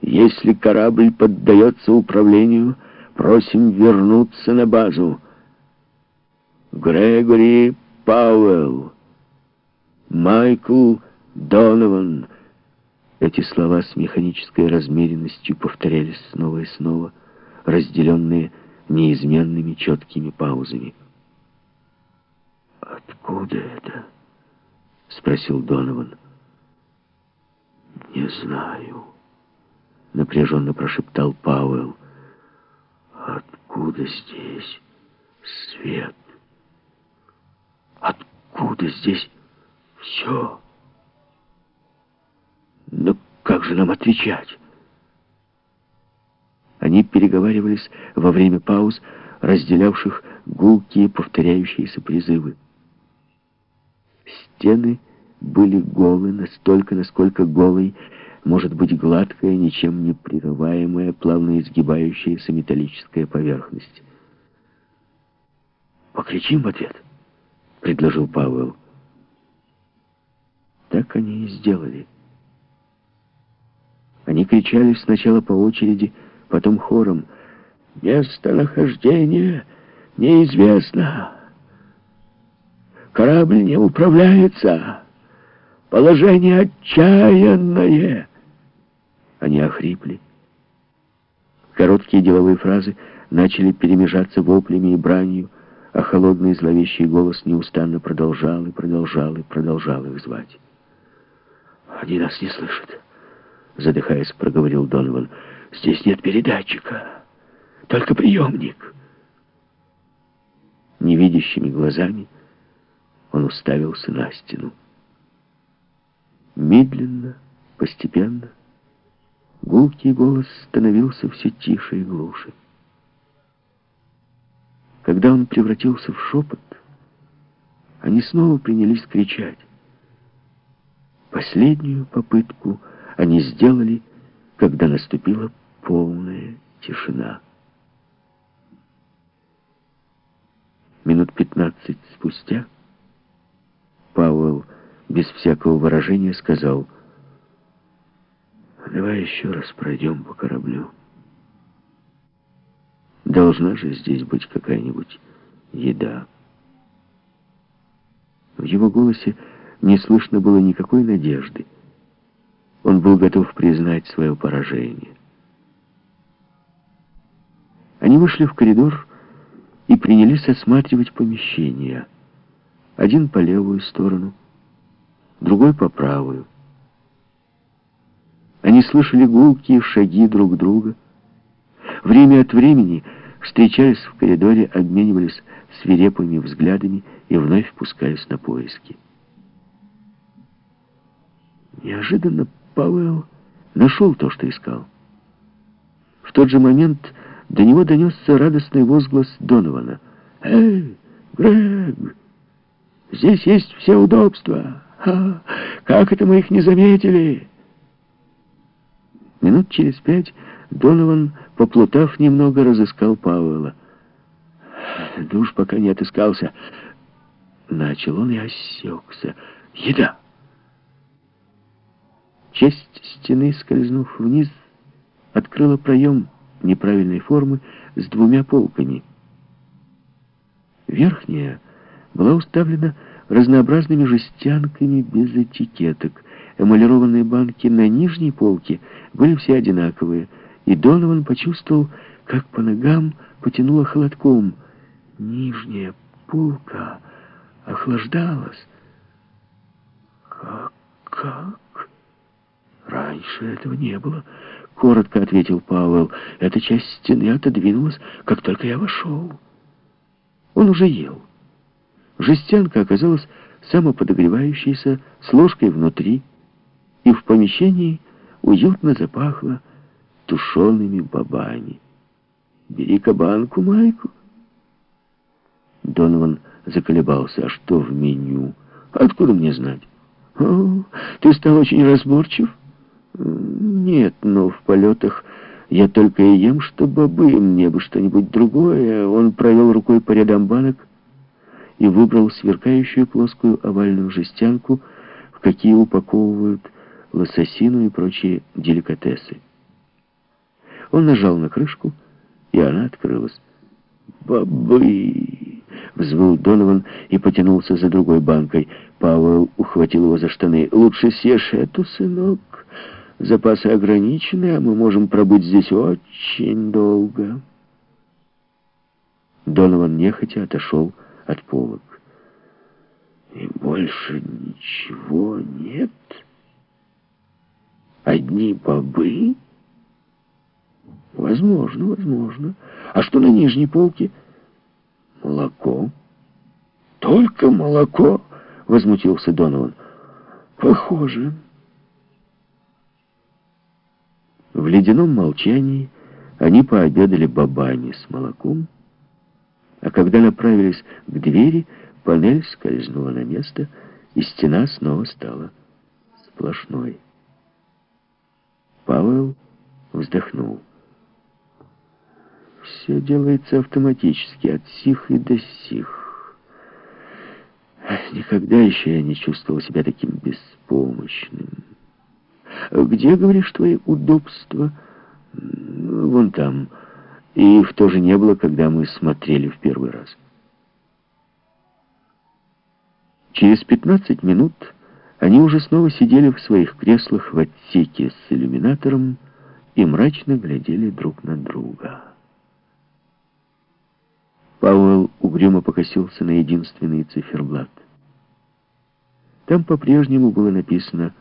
Если корабль поддается управлению, просим вернуться на базу. Грегори Пауэлл, Майкл Донован. Эти слова с механической размеренностью повторялись снова и снова разделенные неизменными четкими паузами. «Откуда это?» — спросил Донован. «Не знаю», — напряженно прошептал Пауэлл. «Откуда здесь свет? Откуда здесь все? Но как же нам отвечать?» Они переговаривались во время пауз, разделявших гулкие повторяющиеся призывы. Стены были голы настолько, насколько голой может быть гладкая, ничем не прерываемая, плавно изгибающаяся металлическая поверхность. «Покричим в ответ», — предложил Пауэлл. Так они и сделали. Они кричали сначала по очереди, потом хором «Местонахождение неизвестно. Корабль не управляется. Положение отчаянное!» Они охрипли. Короткие деловые фразы начали перемежаться воплями и бранью, а холодный зловещий голос неустанно продолжал и продолжал и продолжал их звать. «Они нас не слышат», — задыхаясь, проговорил Донован. «Здесь нет передатчика, только приемник». Невидящими глазами он уставился на стену. Медленно, постепенно, гулкий голос становился все тише и глуше. Когда он превратился в шепот, они снова принялись кричать. Последнюю попытку они сделали, когда наступила полная тишина. Минут пятнадцать спустя Пауэлл без всякого выражения сказал, «Давай еще раз пройдем по кораблю». Должна же здесь быть какая-нибудь еда. В его голосе не слышно было никакой надежды. Он был готов признать свое поражение. Они вышли в коридор и принялись осматривать помещения. Один по левую сторону, другой по правую. Они слышали гулкие шаги друг друга. Время от времени встречались в коридоре, обменивались свирепыми взглядами и вновь пускались на поиски. Неожиданно Пауэлл нашел то, что искал. В тот же момент до него донесся радостный возглас Донована. «Эй, Грег, здесь есть все удобства! А, как это мы их не заметили?» Минут через пять Донован, поплутав немного, разыскал Пауэлла. Душ пока не отыскался. Начал он и осекся. Еда! Часть стены, скользнув вниз, открыла проем неправильной формы с двумя полками. Верхняя была уставлена разнообразными жестянками без этикеток. Эмалированные банки на нижней полке были все одинаковые, и Донован почувствовал, как по ногам потянуло холодком. Нижняя полка охлаждалась. «Как? Как?» «Раньше этого не было», — коротко ответил Пауэлл. «Эта часть стены отодвинулась, как только я вошел». Он уже ел. Жестянка оказалась самоподогревающейся, с ложкой внутри, и в помещении уютно запахло тушеными бобами. «Бери-ка банку, Майку». Донован заколебался. «А что в меню? Откуда мне знать?» «О, ты стал очень разборчив?» «Нет, но в полетах я только и ем, что бобы, мне бы что-нибудь другое». Он провел рукой по рядам банок и выбрал сверкающую плоскую овальную жестянку, в какие упаковывают лососину и прочие деликатесы. Он нажал на крышку, и она открылась. «Бобы!» — взвыл Донован и потянулся за другой банкой. Пауэлл ухватил его за штаны. «Лучше съешь эту, сынок. Запасы ограничены, а мы можем пробыть здесь очень долго». Донован нехотя отошел от полок. «И больше ничего нет? Одни бобы?» «Возможно, возможно. А что на нижней полке?» «Молоко?» «Только молоко?» — возмутился Донован. «Похоже». В ледяном молчании они пообедали бобами с молоком, а когда направились к двери, панель скользнула на место, и стена снова стала сплошной. Павел вздохнул. Все делается автоматически, от сих и до сих. Никогда еще я не чувствовал себя таким беспомощным. Где, говоришь, твои удобства? Вон там. И их тоже не было, когда мы смотрели в первый раз. Через 15 минут Они уже снова сидели в своих креслах в отсеке с иллюминатором и мрачно глядели друг на друга. Пауэлл угрюмо покосился на единственный циферблат. Там по-прежнему было написано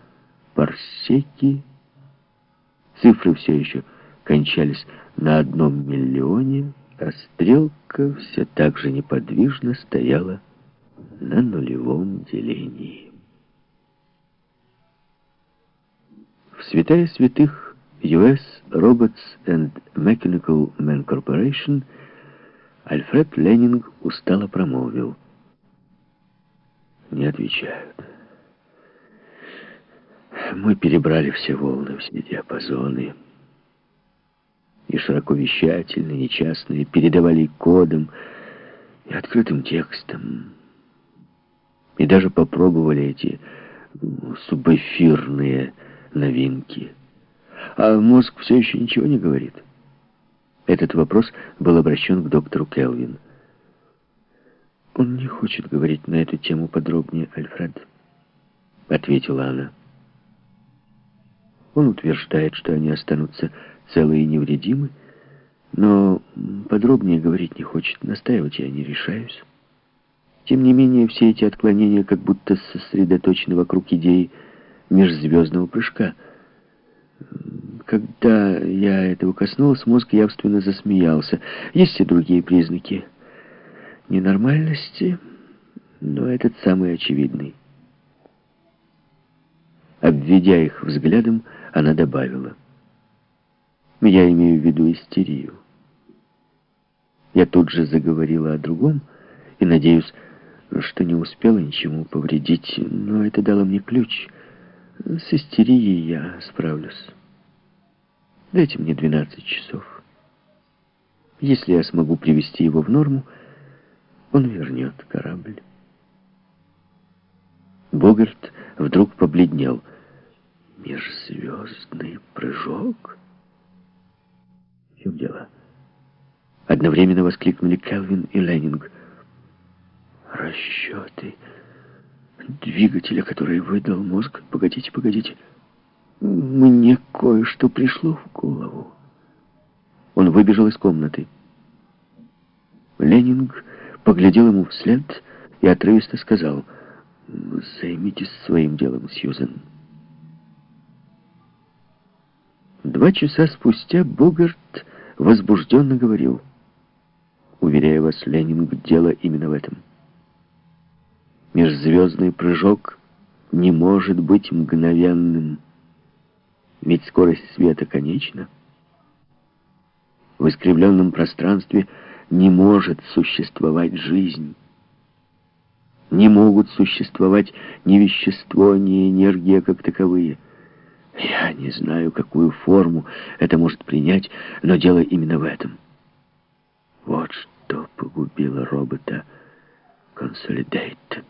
«Парсеки». Цифры все еще кончались на одном миллионе, а стрелка все так же неподвижно стояла на нулевом делении. В святая святых US Robots and Mechanical Man Corporation Альфред Ленинг устало промолвил. Не отвечают. Мы перебрали все волны, все диапазоны. И широковещательные, и частные, передавали кодом, и открытым текстом. И даже попробовали эти субэфирные новинки. А мозг все еще ничего не говорит. Этот вопрос был обращен к доктору Келвин. «Он не хочет говорить на эту тему подробнее, Альфред», — ответила она. Он утверждает, что они останутся целые и невредимы, но подробнее говорить не хочет, настаивать я не решаюсь. Тем не менее, все эти отклонения как будто сосредоточены вокруг идеи межзвездного прыжка. Когда я этого коснулась, мозг явственно засмеялся. Есть и другие признаки ненормальности, но этот самый очевидный. Обведя их взглядом, она добавила. Я имею в виду истерию. Я тут же заговорила о другом и надеюсь, что не успела ничему повредить, но это дало мне ключ. С истерией я справлюсь. Дайте мне 12 часов. Если я смогу привести его в норму, он вернет корабль. Богарт вдруг побледнел. Межзвездный прыжок? В чем дело? Одновременно воскликнули Келвин и Леннинг. Расчеты двигателя, который выдал мозг. Погодите, погодите. Мне кое-что пришло в голову. Он выбежал из комнаты. Ленинг поглядел ему вслед и отрывисто сказал, «Займитесь своим делом, Сьюзен». Два часа спустя Богарт возбужденно говорил, «Уверяю вас, Ленинг, дело именно в этом. Межзвездный прыжок не может быть мгновенным, ведь скорость света конечна. В искривленном пространстве – не может существовать жизнь. Не могут существовать ни вещество, ни энергия как таковые. Я не знаю, какую форму это может принять, но дело именно в этом. Вот что погубило робота Consolidated.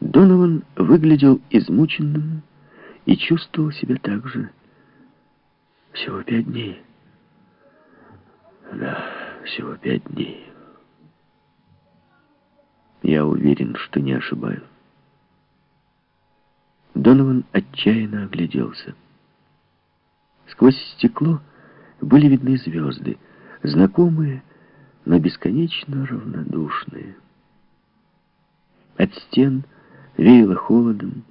Донован выглядел измученным и чувствовал себя так же. Всего пять дней. Да, всего пять дней. Я уверен, что не ошибаюсь. Донован отчаянно огляделся. Сквозь стекло были видны звезды, знакомые, но бесконечно равнодушные. От стен веяло холодом.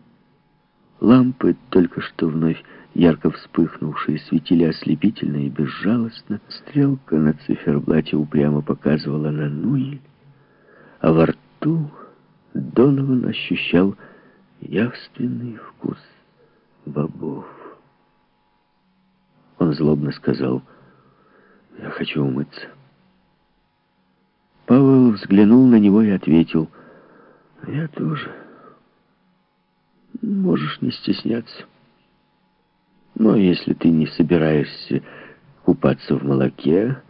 Лампы, только что вновь ярко вспыхнувшие, светили ослепительно и безжалостно. Стрелка на циферблате упрямо показывала на нуль, а во рту Донован ощущал явственный вкус бобов. Он злобно сказал, «Я хочу умыться». Пауэлл взглянул на него и ответил, «Я тоже. Можешь не стесняться». Но если ты не собираешься купаться в молоке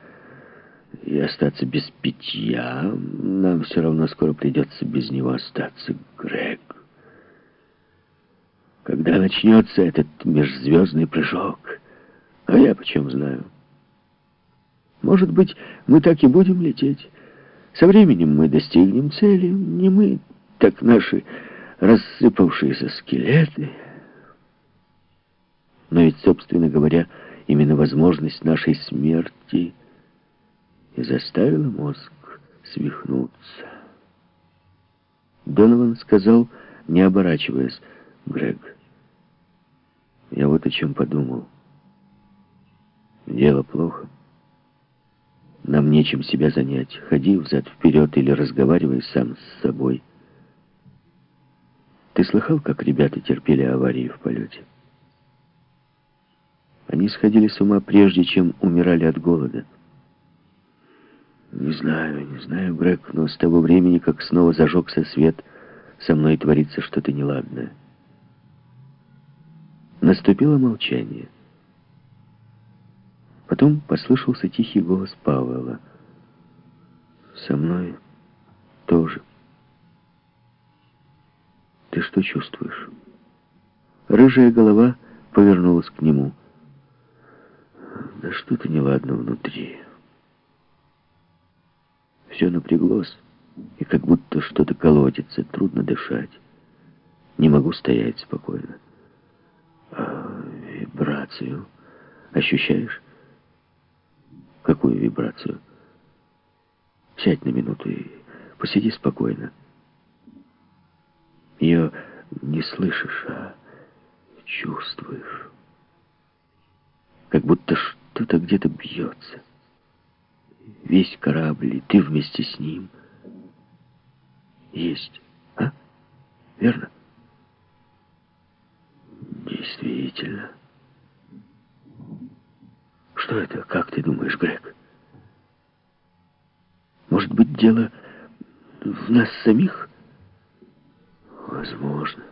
и остаться без питья, нам все равно скоро придется без него остаться, Грег. Когда начнется этот межзвездный прыжок? А я почем знаю? Может быть, мы так и будем лететь? Со временем мы достигнем цели. Не мы, так наши рассыпавшиеся скелеты. Но ведь, собственно говоря, именно возможность нашей смерти и заставила мозг свихнуться. Донован сказал, не оборачиваясь, «Грег, я вот о чем подумал. Дело плохо. Нам нечем себя занять. Ходи взад-вперед или разговаривай сам с собой. Ты слыхал, как ребята терпели аварии в полете? Они сходили с ума прежде, чем умирали от голода. Не знаю, не знаю, Грег, но с того времени, как снова зажегся свет, со мной творится что-то неладное. Наступило молчание. Потом послышался тихий голос Пауэлла. «Со мной тоже. Ты что чувствуешь?» Рыжая голова повернулась к нему. «Да что-то неладно внутри. Все напряглось, и как будто что-то колотится, трудно дышать. Не могу стоять спокойно. А вибрацию ощущаешь?» Какую вибрацию? Сядь на минуту и посиди спокойно. Ее не слышишь, а чувствуешь. Как будто что-то где-то бьется. Весь корабль, и ты вместе с ним. Есть, а? Верно? Действительно. Что это, как ты думаешь, Грег? Может быть, дело в нас самих? Возможно.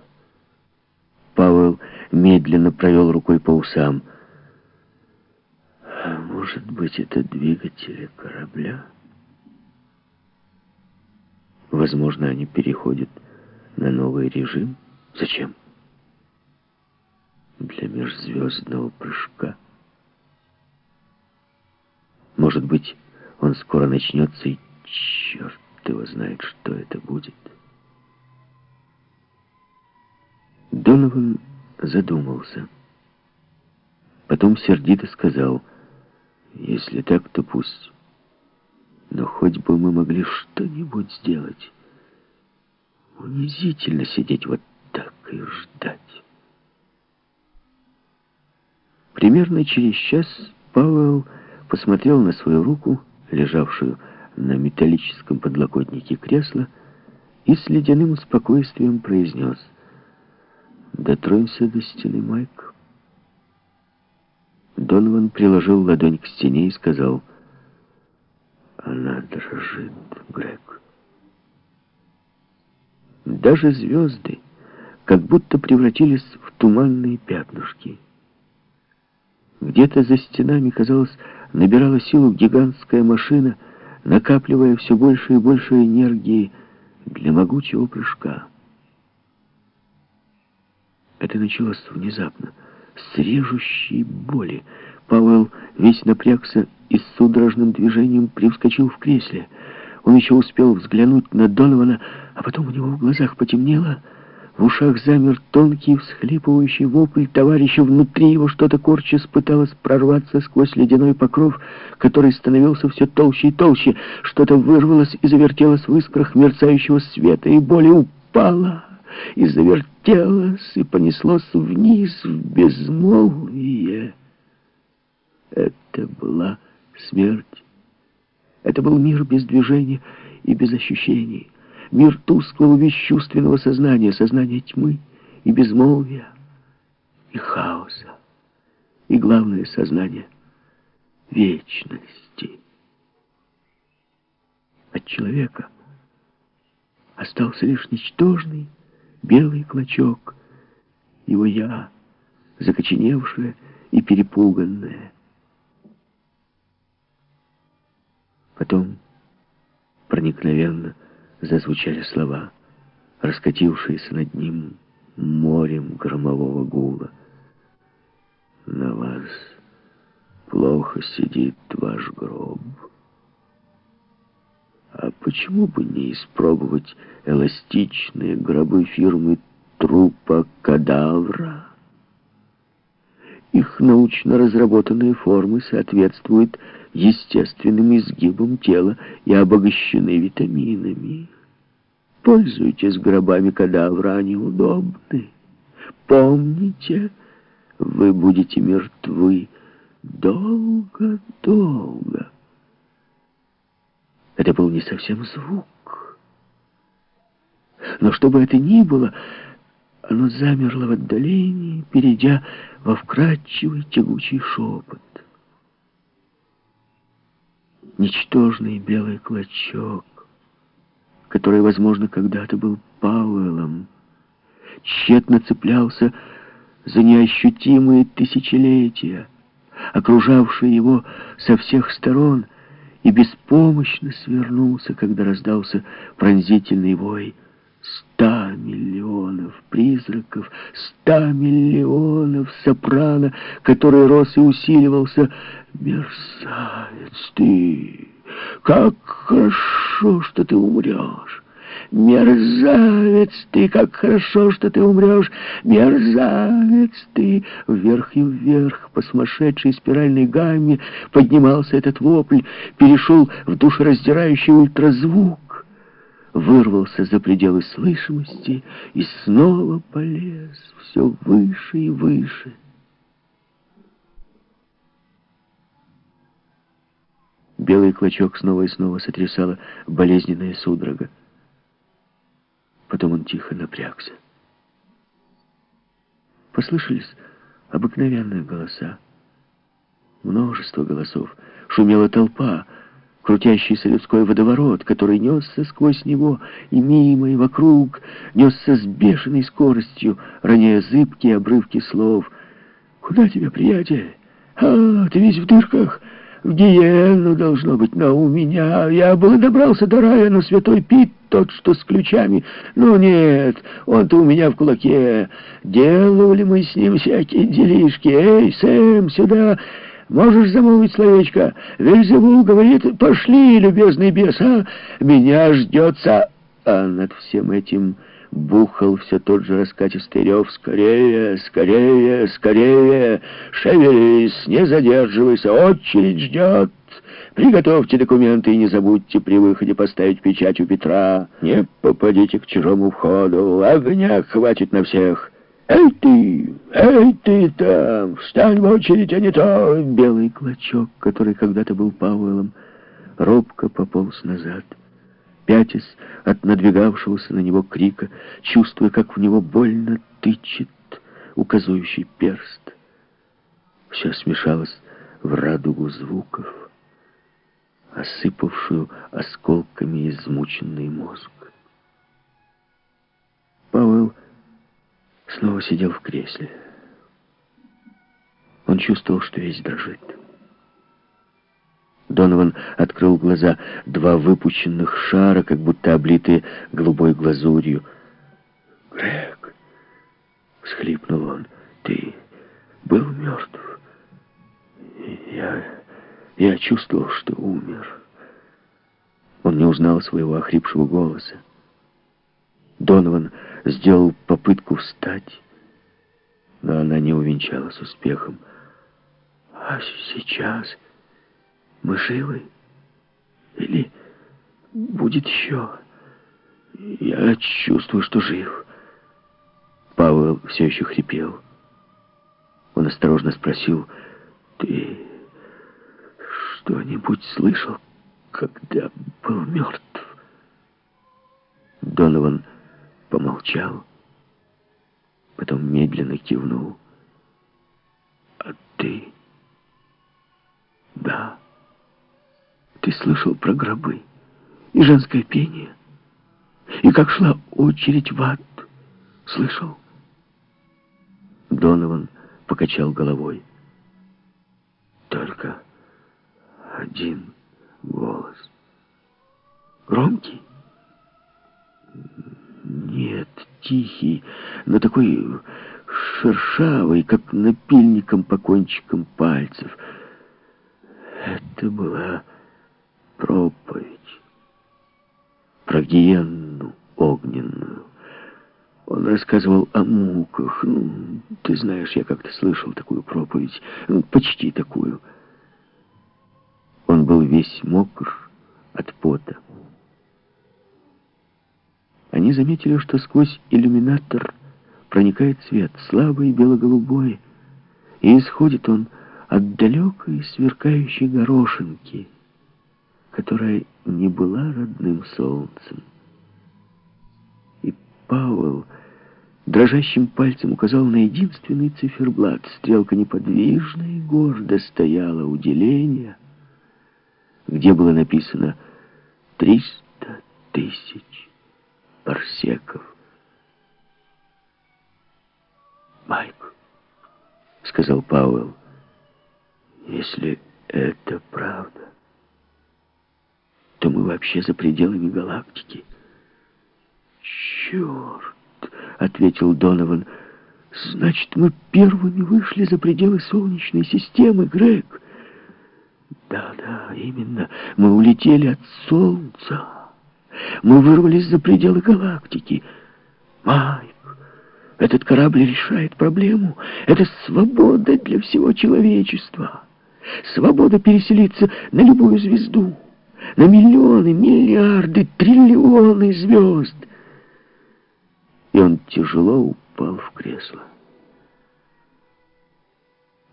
Пауэлл медленно провел рукой по усам. А может быть, это двигатели корабля? Возможно, они переходят на новый режим. Зачем? Для межзвездного прыжка. Может быть, он скоро начнется, и черт его знает, что это будет. Донован задумался. Потом сердито сказал, «Если так, то пусть. Но хоть бы мы могли что-нибудь сделать. Унизительно сидеть вот так и ждать». Примерно через час Пауэлл посмотрел на свою руку, лежавшую на металлическом подлокотнике кресла, и с ледяным спокойствием произнес «Дотронься до стены, Майк». Донован приложил ладонь к стене и сказал «Она дрожит, Грег». Даже звезды как будто превратились в туманные пятнышки. Где-то за стенами, казалось, набирала силу гигантская машина, накапливая все больше и больше энергии для могучего прыжка. Это началось внезапно, с режущей боли. Пауэлл весь напрягся и с судорожным движением привскочил в кресле. Он еще успел взглянуть на Донована, а потом у него в глазах потемнело — в ушах замер тонкий всхлипывающий вопль товарища. Внутри его что-то корчес пыталось прорваться сквозь ледяной покров, который становился все толще и толще. Что-то вырвалось и завертелось в искрах мерцающего света, и боли упала, и завертелось, и понеслось вниз в безмолвие. Это была смерть. Это был мир без движения и без ощущений мир тусклого бесчувственного сознания, сознания тьмы и безмолвия, и хаоса, и главное сознание вечности. От человека остался лишь ничтожный белый клочок, его «я», закоченевшее и перепуганное. Потом проникновенно зазвучали слова, раскатившиеся над ним морем громового гула. На вас плохо сидит ваш гроб. А почему бы не испробовать эластичные гробы фирмы трупа кадавра? Их научно разработанные формы соответствуют естественным изгибам тела и обогащены витаминами. Пользуйтесь гробами кадавра, они удобны. Помните, вы будете мертвы долго-долго. Это был не совсем звук. Но что бы это ни было, оно замерло в отдалении, перейдя во вкрадчивый тягучий шепот. Ничтожный белый клочок, который, возможно, когда-то был Пауэллом, тщетно цеплялся за неощутимые тысячелетия, окружавшие его со всех сторон, и беспомощно свернулся, когда раздался пронзительный вой ста миллионов призраков, ста миллионов сопрано, который рос и усиливался. Мерзавец ты! Как хорошо, что ты умрешь! Мерзавец ты, как хорошо, что ты умрешь! Мерзавец ты! Вверх и вверх по сумасшедшей спиральной гамме поднимался этот вопль, перешел в душераздирающий ультразвук, вырвался за пределы слышимости и снова полез все выше и выше. Белый клочок снова и снова сотрясала болезненная судорога. Потом он тихо напрягся. Послышались обыкновенные голоса. Множество голосов. Шумела толпа, крутящийся людской водоворот, который несся сквозь него и мимо, и вокруг, несся с бешеной скоростью, роняя зыбкие обрывки слов. «Куда тебе, приятель? А, ты весь в дырках!» В гиену, должно быть, но у меня... Я было добрался до рая, но святой Пит, тот, что с ключами... Ну нет, он-то у меня в кулаке. Делали мы с ним всякие делишки. Эй, Сэм, сюда... Можешь замолвить словечко? Вельзевул говорит, пошли, любезный бес, а? Меня ждется... А над всем этим бухал все тот же раскатистый рев. «Скорее, скорее, скорее! Шевелись, не задерживайся, очередь ждет! Приготовьте документы и не забудьте при выходе поставить печать у Петра. Не попадите к чужому входу, огня хватит на всех!» «Эй ты! Эй ты там! Встань в очередь, а не то!» Белый клочок, который когда-то был Пауэллом, робко пополз назад пятясь от надвигавшегося на него крика, чувствуя, как в него больно тычет указующий перст. Все смешалось в радугу звуков, осыпавшую осколками измученный мозг. Пауэлл снова сидел в кресле. Он чувствовал, что весь дрожит. Донован открыл глаза. Два выпученных шара, как будто облитые голубой глазурью. «Грег!» — всхлипнул он. «Ты был мертв?» «Я... я чувствовал, что умер». Он не узнал своего охрипшего голоса. Донован сделал попытку встать, но она не увенчалась успехом. «А сейчас...» Мы живы? Или будет еще? Я чувствую, что жив. Павел все еще хрипел. Он осторожно спросил, «Ты что-нибудь слышал, когда был мертв?» Донован помолчал, потом медленно кивнул. «А ты?» «Да». Ты слышал про гробы и женское пение? И как шла очередь в ад? Слышал? Донован покачал головой. Только один голос. Громкий? Нет, тихий, но такой шершавый, как напильником по кончикам пальцев. Это была проповедь. про гиенну огненную. Он рассказывал о муках. Ну, ты знаешь, я как-то слышал такую проповедь. Ну, почти такую. Он был весь мокр от пота. Они заметили, что сквозь иллюминатор проникает свет, слабый бело-голубой, и исходит он от далекой сверкающей горошинки, которая не была родным солнцем. И Пауэлл дрожащим пальцем указал на единственный циферблат. Стрелка неподвижно и гордо стояла у деления, где было написано «триста тысяч парсеков». «Майк», — сказал Пауэлл, — «если это правда, то мы вообще за пределами галактики». «Черт!» — ответил Донован. «Значит, мы первыми вышли за пределы Солнечной системы, Грег?» «Да-да, именно. Мы улетели от Солнца. Мы вырвались за пределы галактики. Майк, этот корабль решает проблему. Это свобода для всего человечества. Свобода переселиться на любую звезду, на миллионы, миллиарды, триллионы звезд. И он тяжело упал в кресло.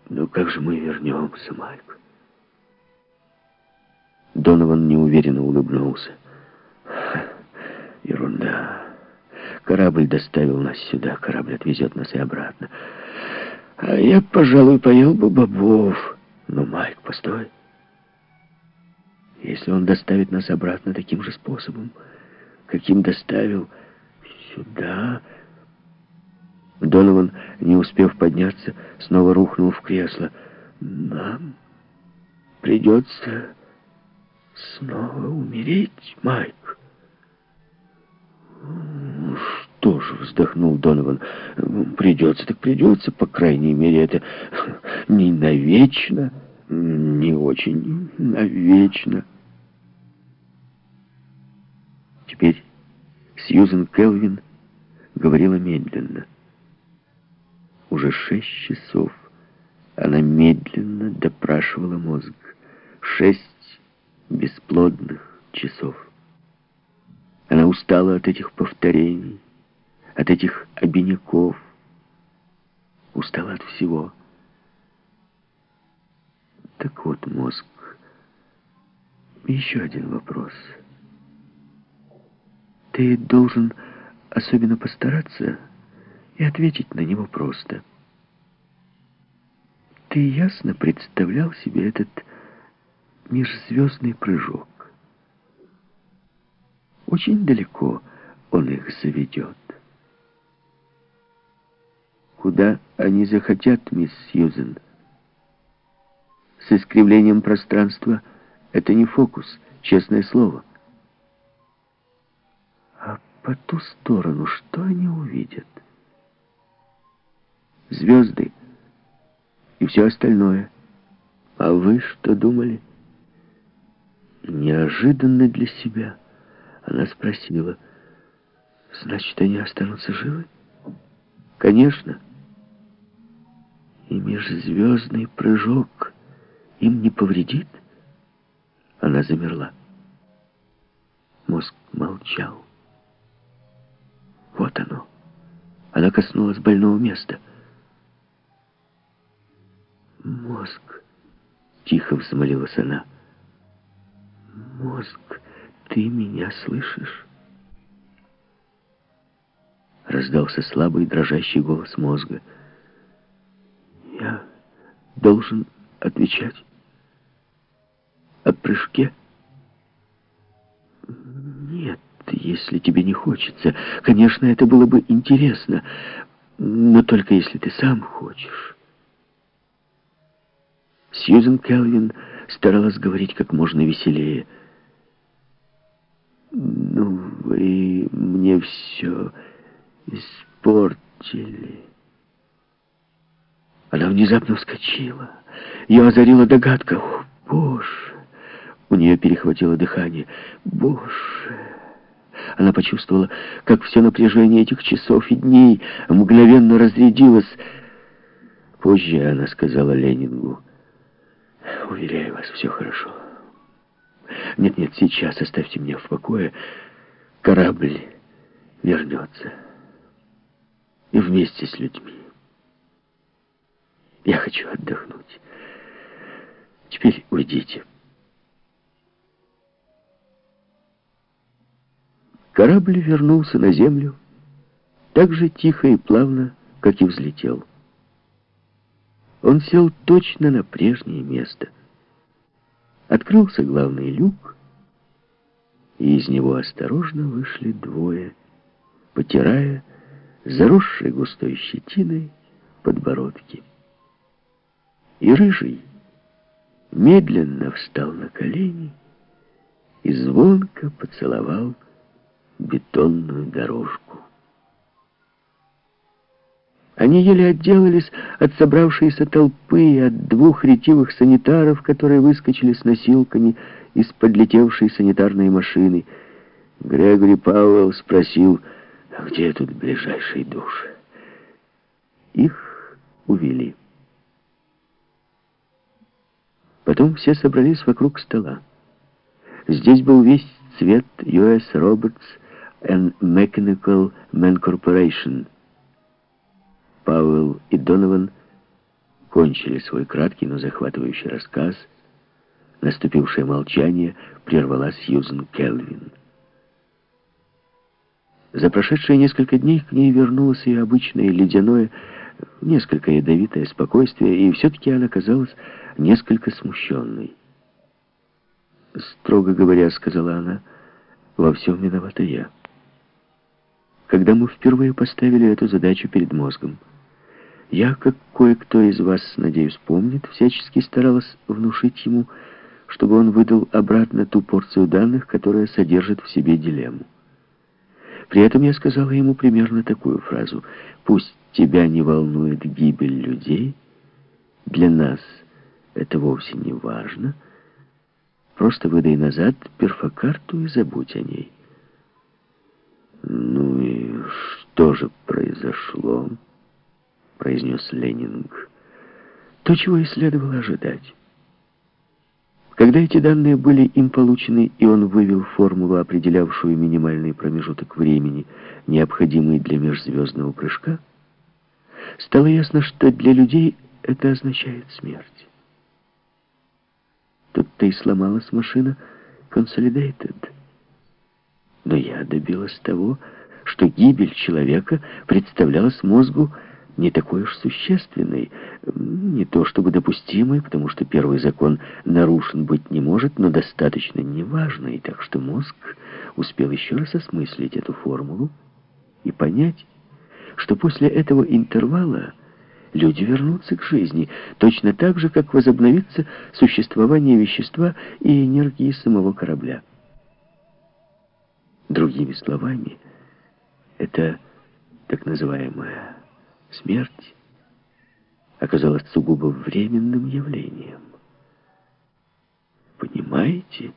«Ну как же мы вернемся, Майк?» Донован неуверенно улыбнулся. «Ерунда». Корабль доставил нас сюда, корабль отвезет нас и обратно. А я, пожалуй, поел бы бобов. Но, Майк, постой. Если он доставит нас обратно таким же способом, каким доставил сюда... Донован, не успев подняться, снова рухнул в кресло. Нам придется снова умереть, Майк. «Что же?» — вздохнул Донован. «Придется, так придется. По крайней мере, это не навечно, не очень навечно». Теперь Сьюзен Келвин говорила медленно. Уже шесть часов она медленно допрашивала мозг. Шесть бесплодных часов. Она устала от этих повторений, от этих обиняков, устала от всего. Так вот, мозг, еще один вопрос. Ты должен особенно постараться и ответить на него просто. Ты ясно представлял себе этот межзвездный прыжок? Очень далеко он их заведет. Куда они захотят, мисс Сьюзен? С искривлением пространства это не фокус, честное слово. По ту сторону что они увидят? Звезды и все остальное. А вы что думали? Неожиданно для себя — она спросила, «Значит, они останутся живы?» «Конечно». «И межзвездный прыжок им не повредит?» Она замерла. Мозг молчал. Вот оно. Она коснулась больного места. «Мозг!» — тихо взмолилась она. «Мозг!» ты меня слышишь?» Раздался слабый дрожащий голос мозга. «Я должен отвечать о прыжке?» Если тебе не хочется. Конечно, это было бы интересно, но только если ты сам хочешь». Сьюзен Келвин старалась говорить как можно веселее – ну, вы мне все испортили. Она внезапно вскочила. Ее озарила догадка. О, Боже! У нее перехватило дыхание. Боже! Она почувствовала, как все напряжение этих часов и дней мгновенно разрядилось. Позже она сказала Ленингу, «Уверяю вас, все хорошо. Нет-нет, сейчас оставьте меня в покое. Корабль вернется. И вместе с людьми. Я хочу отдохнуть. Теперь уйдите». Корабль вернулся на землю так же тихо и плавно, как и взлетел. Он сел точно на прежнее место. Открылся главный люк, и из него осторожно вышли двое, потирая заросшей густой щетиной подбородки. И рыжий медленно встал на колени и звонко поцеловал бетонную дорожку. Они еле отделались от собравшейся толпы и от двух ретивых санитаров, которые выскочили с носилками из подлетевшей санитарной машины. Грегори Пауэлл спросил, а где тут ближайший душ? Их увели. Потом все собрались вокруг стола. Здесь был весь цвет US Roberts and Mechanical Man Corporation. Пауэлл и Донован кончили свой краткий, но захватывающий рассказ. Наступившее молчание прервала Сьюзен Келвин. За прошедшие несколько дней к ней вернулось ее обычное ледяное, несколько ядовитое спокойствие, и все-таки она казалась несколько смущенной. «Строго говоря, — сказала она, — во всем виновата я» когда мы впервые поставили эту задачу перед мозгом. Я, как кое-кто из вас, надеюсь, помнит, всячески старалась внушить ему, чтобы он выдал обратно ту порцию данных, которая содержит в себе дилемму. При этом я сказала ему примерно такую фразу. «Пусть тебя не волнует гибель людей, для нас это вовсе не важно. Просто выдай назад перфокарту и забудь о ней». «Ну и что же произошло?» — произнес Ленинг. «То, чего и следовало ожидать». Когда эти данные были им получены, и он вывел формулу, определявшую минимальный промежуток времени, необходимый для межзвездного прыжка, стало ясно, что для людей это означает смерть. Тут-то и сломалась машина Consolidated. Но я добилась того, что гибель человека представлялась мозгу не такой уж существенной, не то чтобы допустимой, потому что первый закон нарушен быть не может, но достаточно неважной, так что мозг успел еще раз осмыслить эту формулу и понять, что после этого интервала люди вернутся к жизни, точно так же, как возобновится существование вещества и энергии самого корабля. Другими словами, это так называемая смерть оказалась сугубо временным явлением. Понимаете?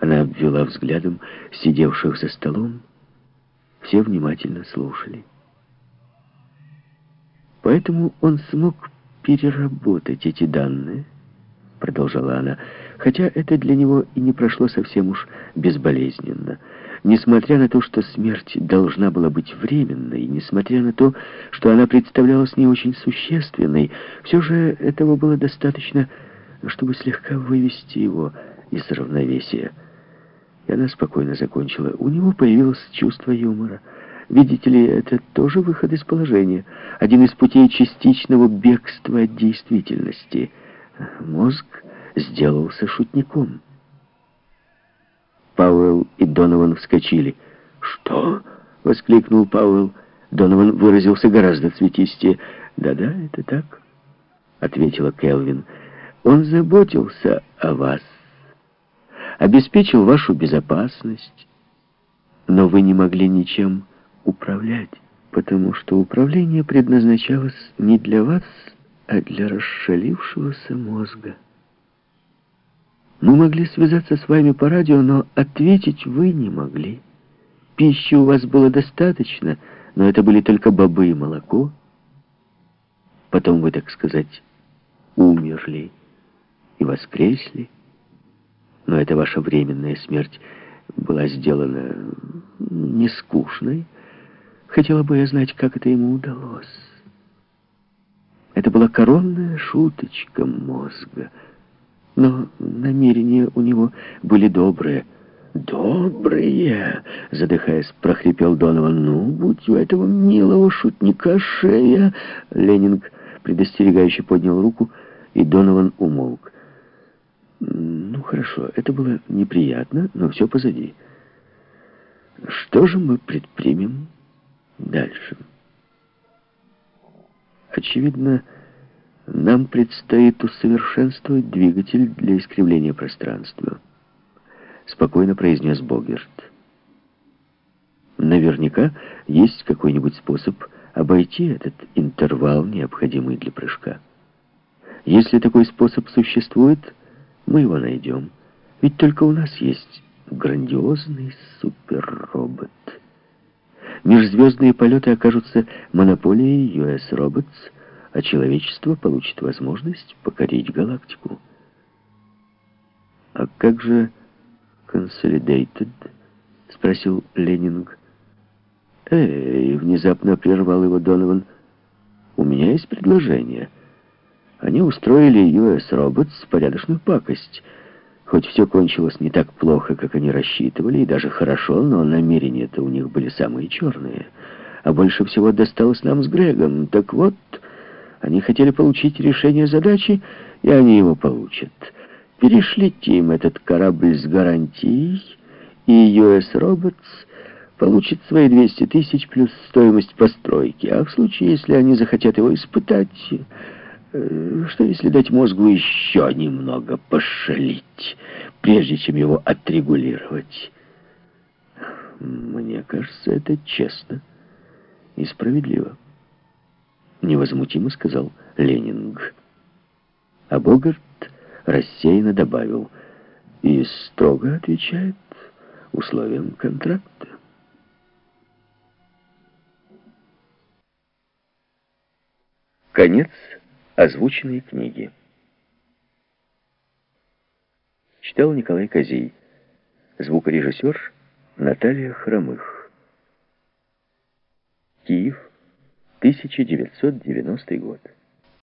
Она обвела взглядом сидевших за столом. Все внимательно слушали. Поэтому он смог переработать эти данные, продолжала она, хотя это для него и не прошло совсем уж безболезненно. Несмотря на то, что смерть должна была быть временной, несмотря на то, что она представлялась не очень существенной, все же этого было достаточно, чтобы слегка вывести его из равновесия. И она спокойно закончила. У него появилось чувство юмора. Видите ли, это тоже выход из положения. Один из путей частичного бегства от действительности. Мозг сделался шутником. Пауэлл и Донован вскочили. «Что?» — воскликнул Пауэлл. Донован выразился гораздо цветистее. «Да-да, это так», — ответила Келвин. «Он заботился о вас, обеспечил вашу безопасность, но вы не могли ничем управлять, потому что управление предназначалось не для вас, а для расшалившегося мозга». Мы могли связаться с вами по радио, но ответить вы не могли. Пищи у вас было достаточно, но это были только бобы и молоко. Потом вы, так сказать, умерли и воскресли. Но эта ваша временная смерть была сделана не скучной. Хотела бы я знать, как это ему удалось. Это была коронная шуточка мозга — но намерения у него были добрые. «Добрые!» — задыхаясь, прохрипел Донован. «Ну, будь у этого милого шутника шея!» Ленинг предостерегающе поднял руку, и Донован умолк. «Ну, хорошо, это было неприятно, но все позади. Что же мы предпримем дальше?» Очевидно, нам предстоит усовершенствовать двигатель для искривления пространства, спокойно произнес Богерт. Наверняка есть какой-нибудь способ обойти этот интервал, необходимый для прыжка. Если такой способ существует, мы его найдем. Ведь только у нас есть грандиозный суперробот. Межзвездные полеты окажутся монополией US Robots — а человечество получит возможность покорить галактику. «А как же Consolidated?» — спросил Ленинг. «Эй!» — внезапно прервал его Донован. «У меня есть предложение. Они устроили US Robots порядочную пакость». Хоть все кончилось не так плохо, как они рассчитывали, и даже хорошо, но намерения-то у них были самые черные. А больше всего досталось нам с Грегом. Так вот, они хотели получить решение задачи, и они его получат. Перешлите им этот корабль с гарантией, и US Robots получит свои 200 тысяч плюс стоимость постройки. А в случае, если они захотят его испытать, э, что если дать мозгу еще немного пошалить, прежде чем его отрегулировать? Мне кажется, это честно и справедливо невозмутимо сказал Ленинг. А Богарт рассеянно добавил и строго отвечает условиям контракта. Конец озвученной книги. Читал Николай Козий. Звукорежиссер Наталья Хромых. Киев, 1990 год.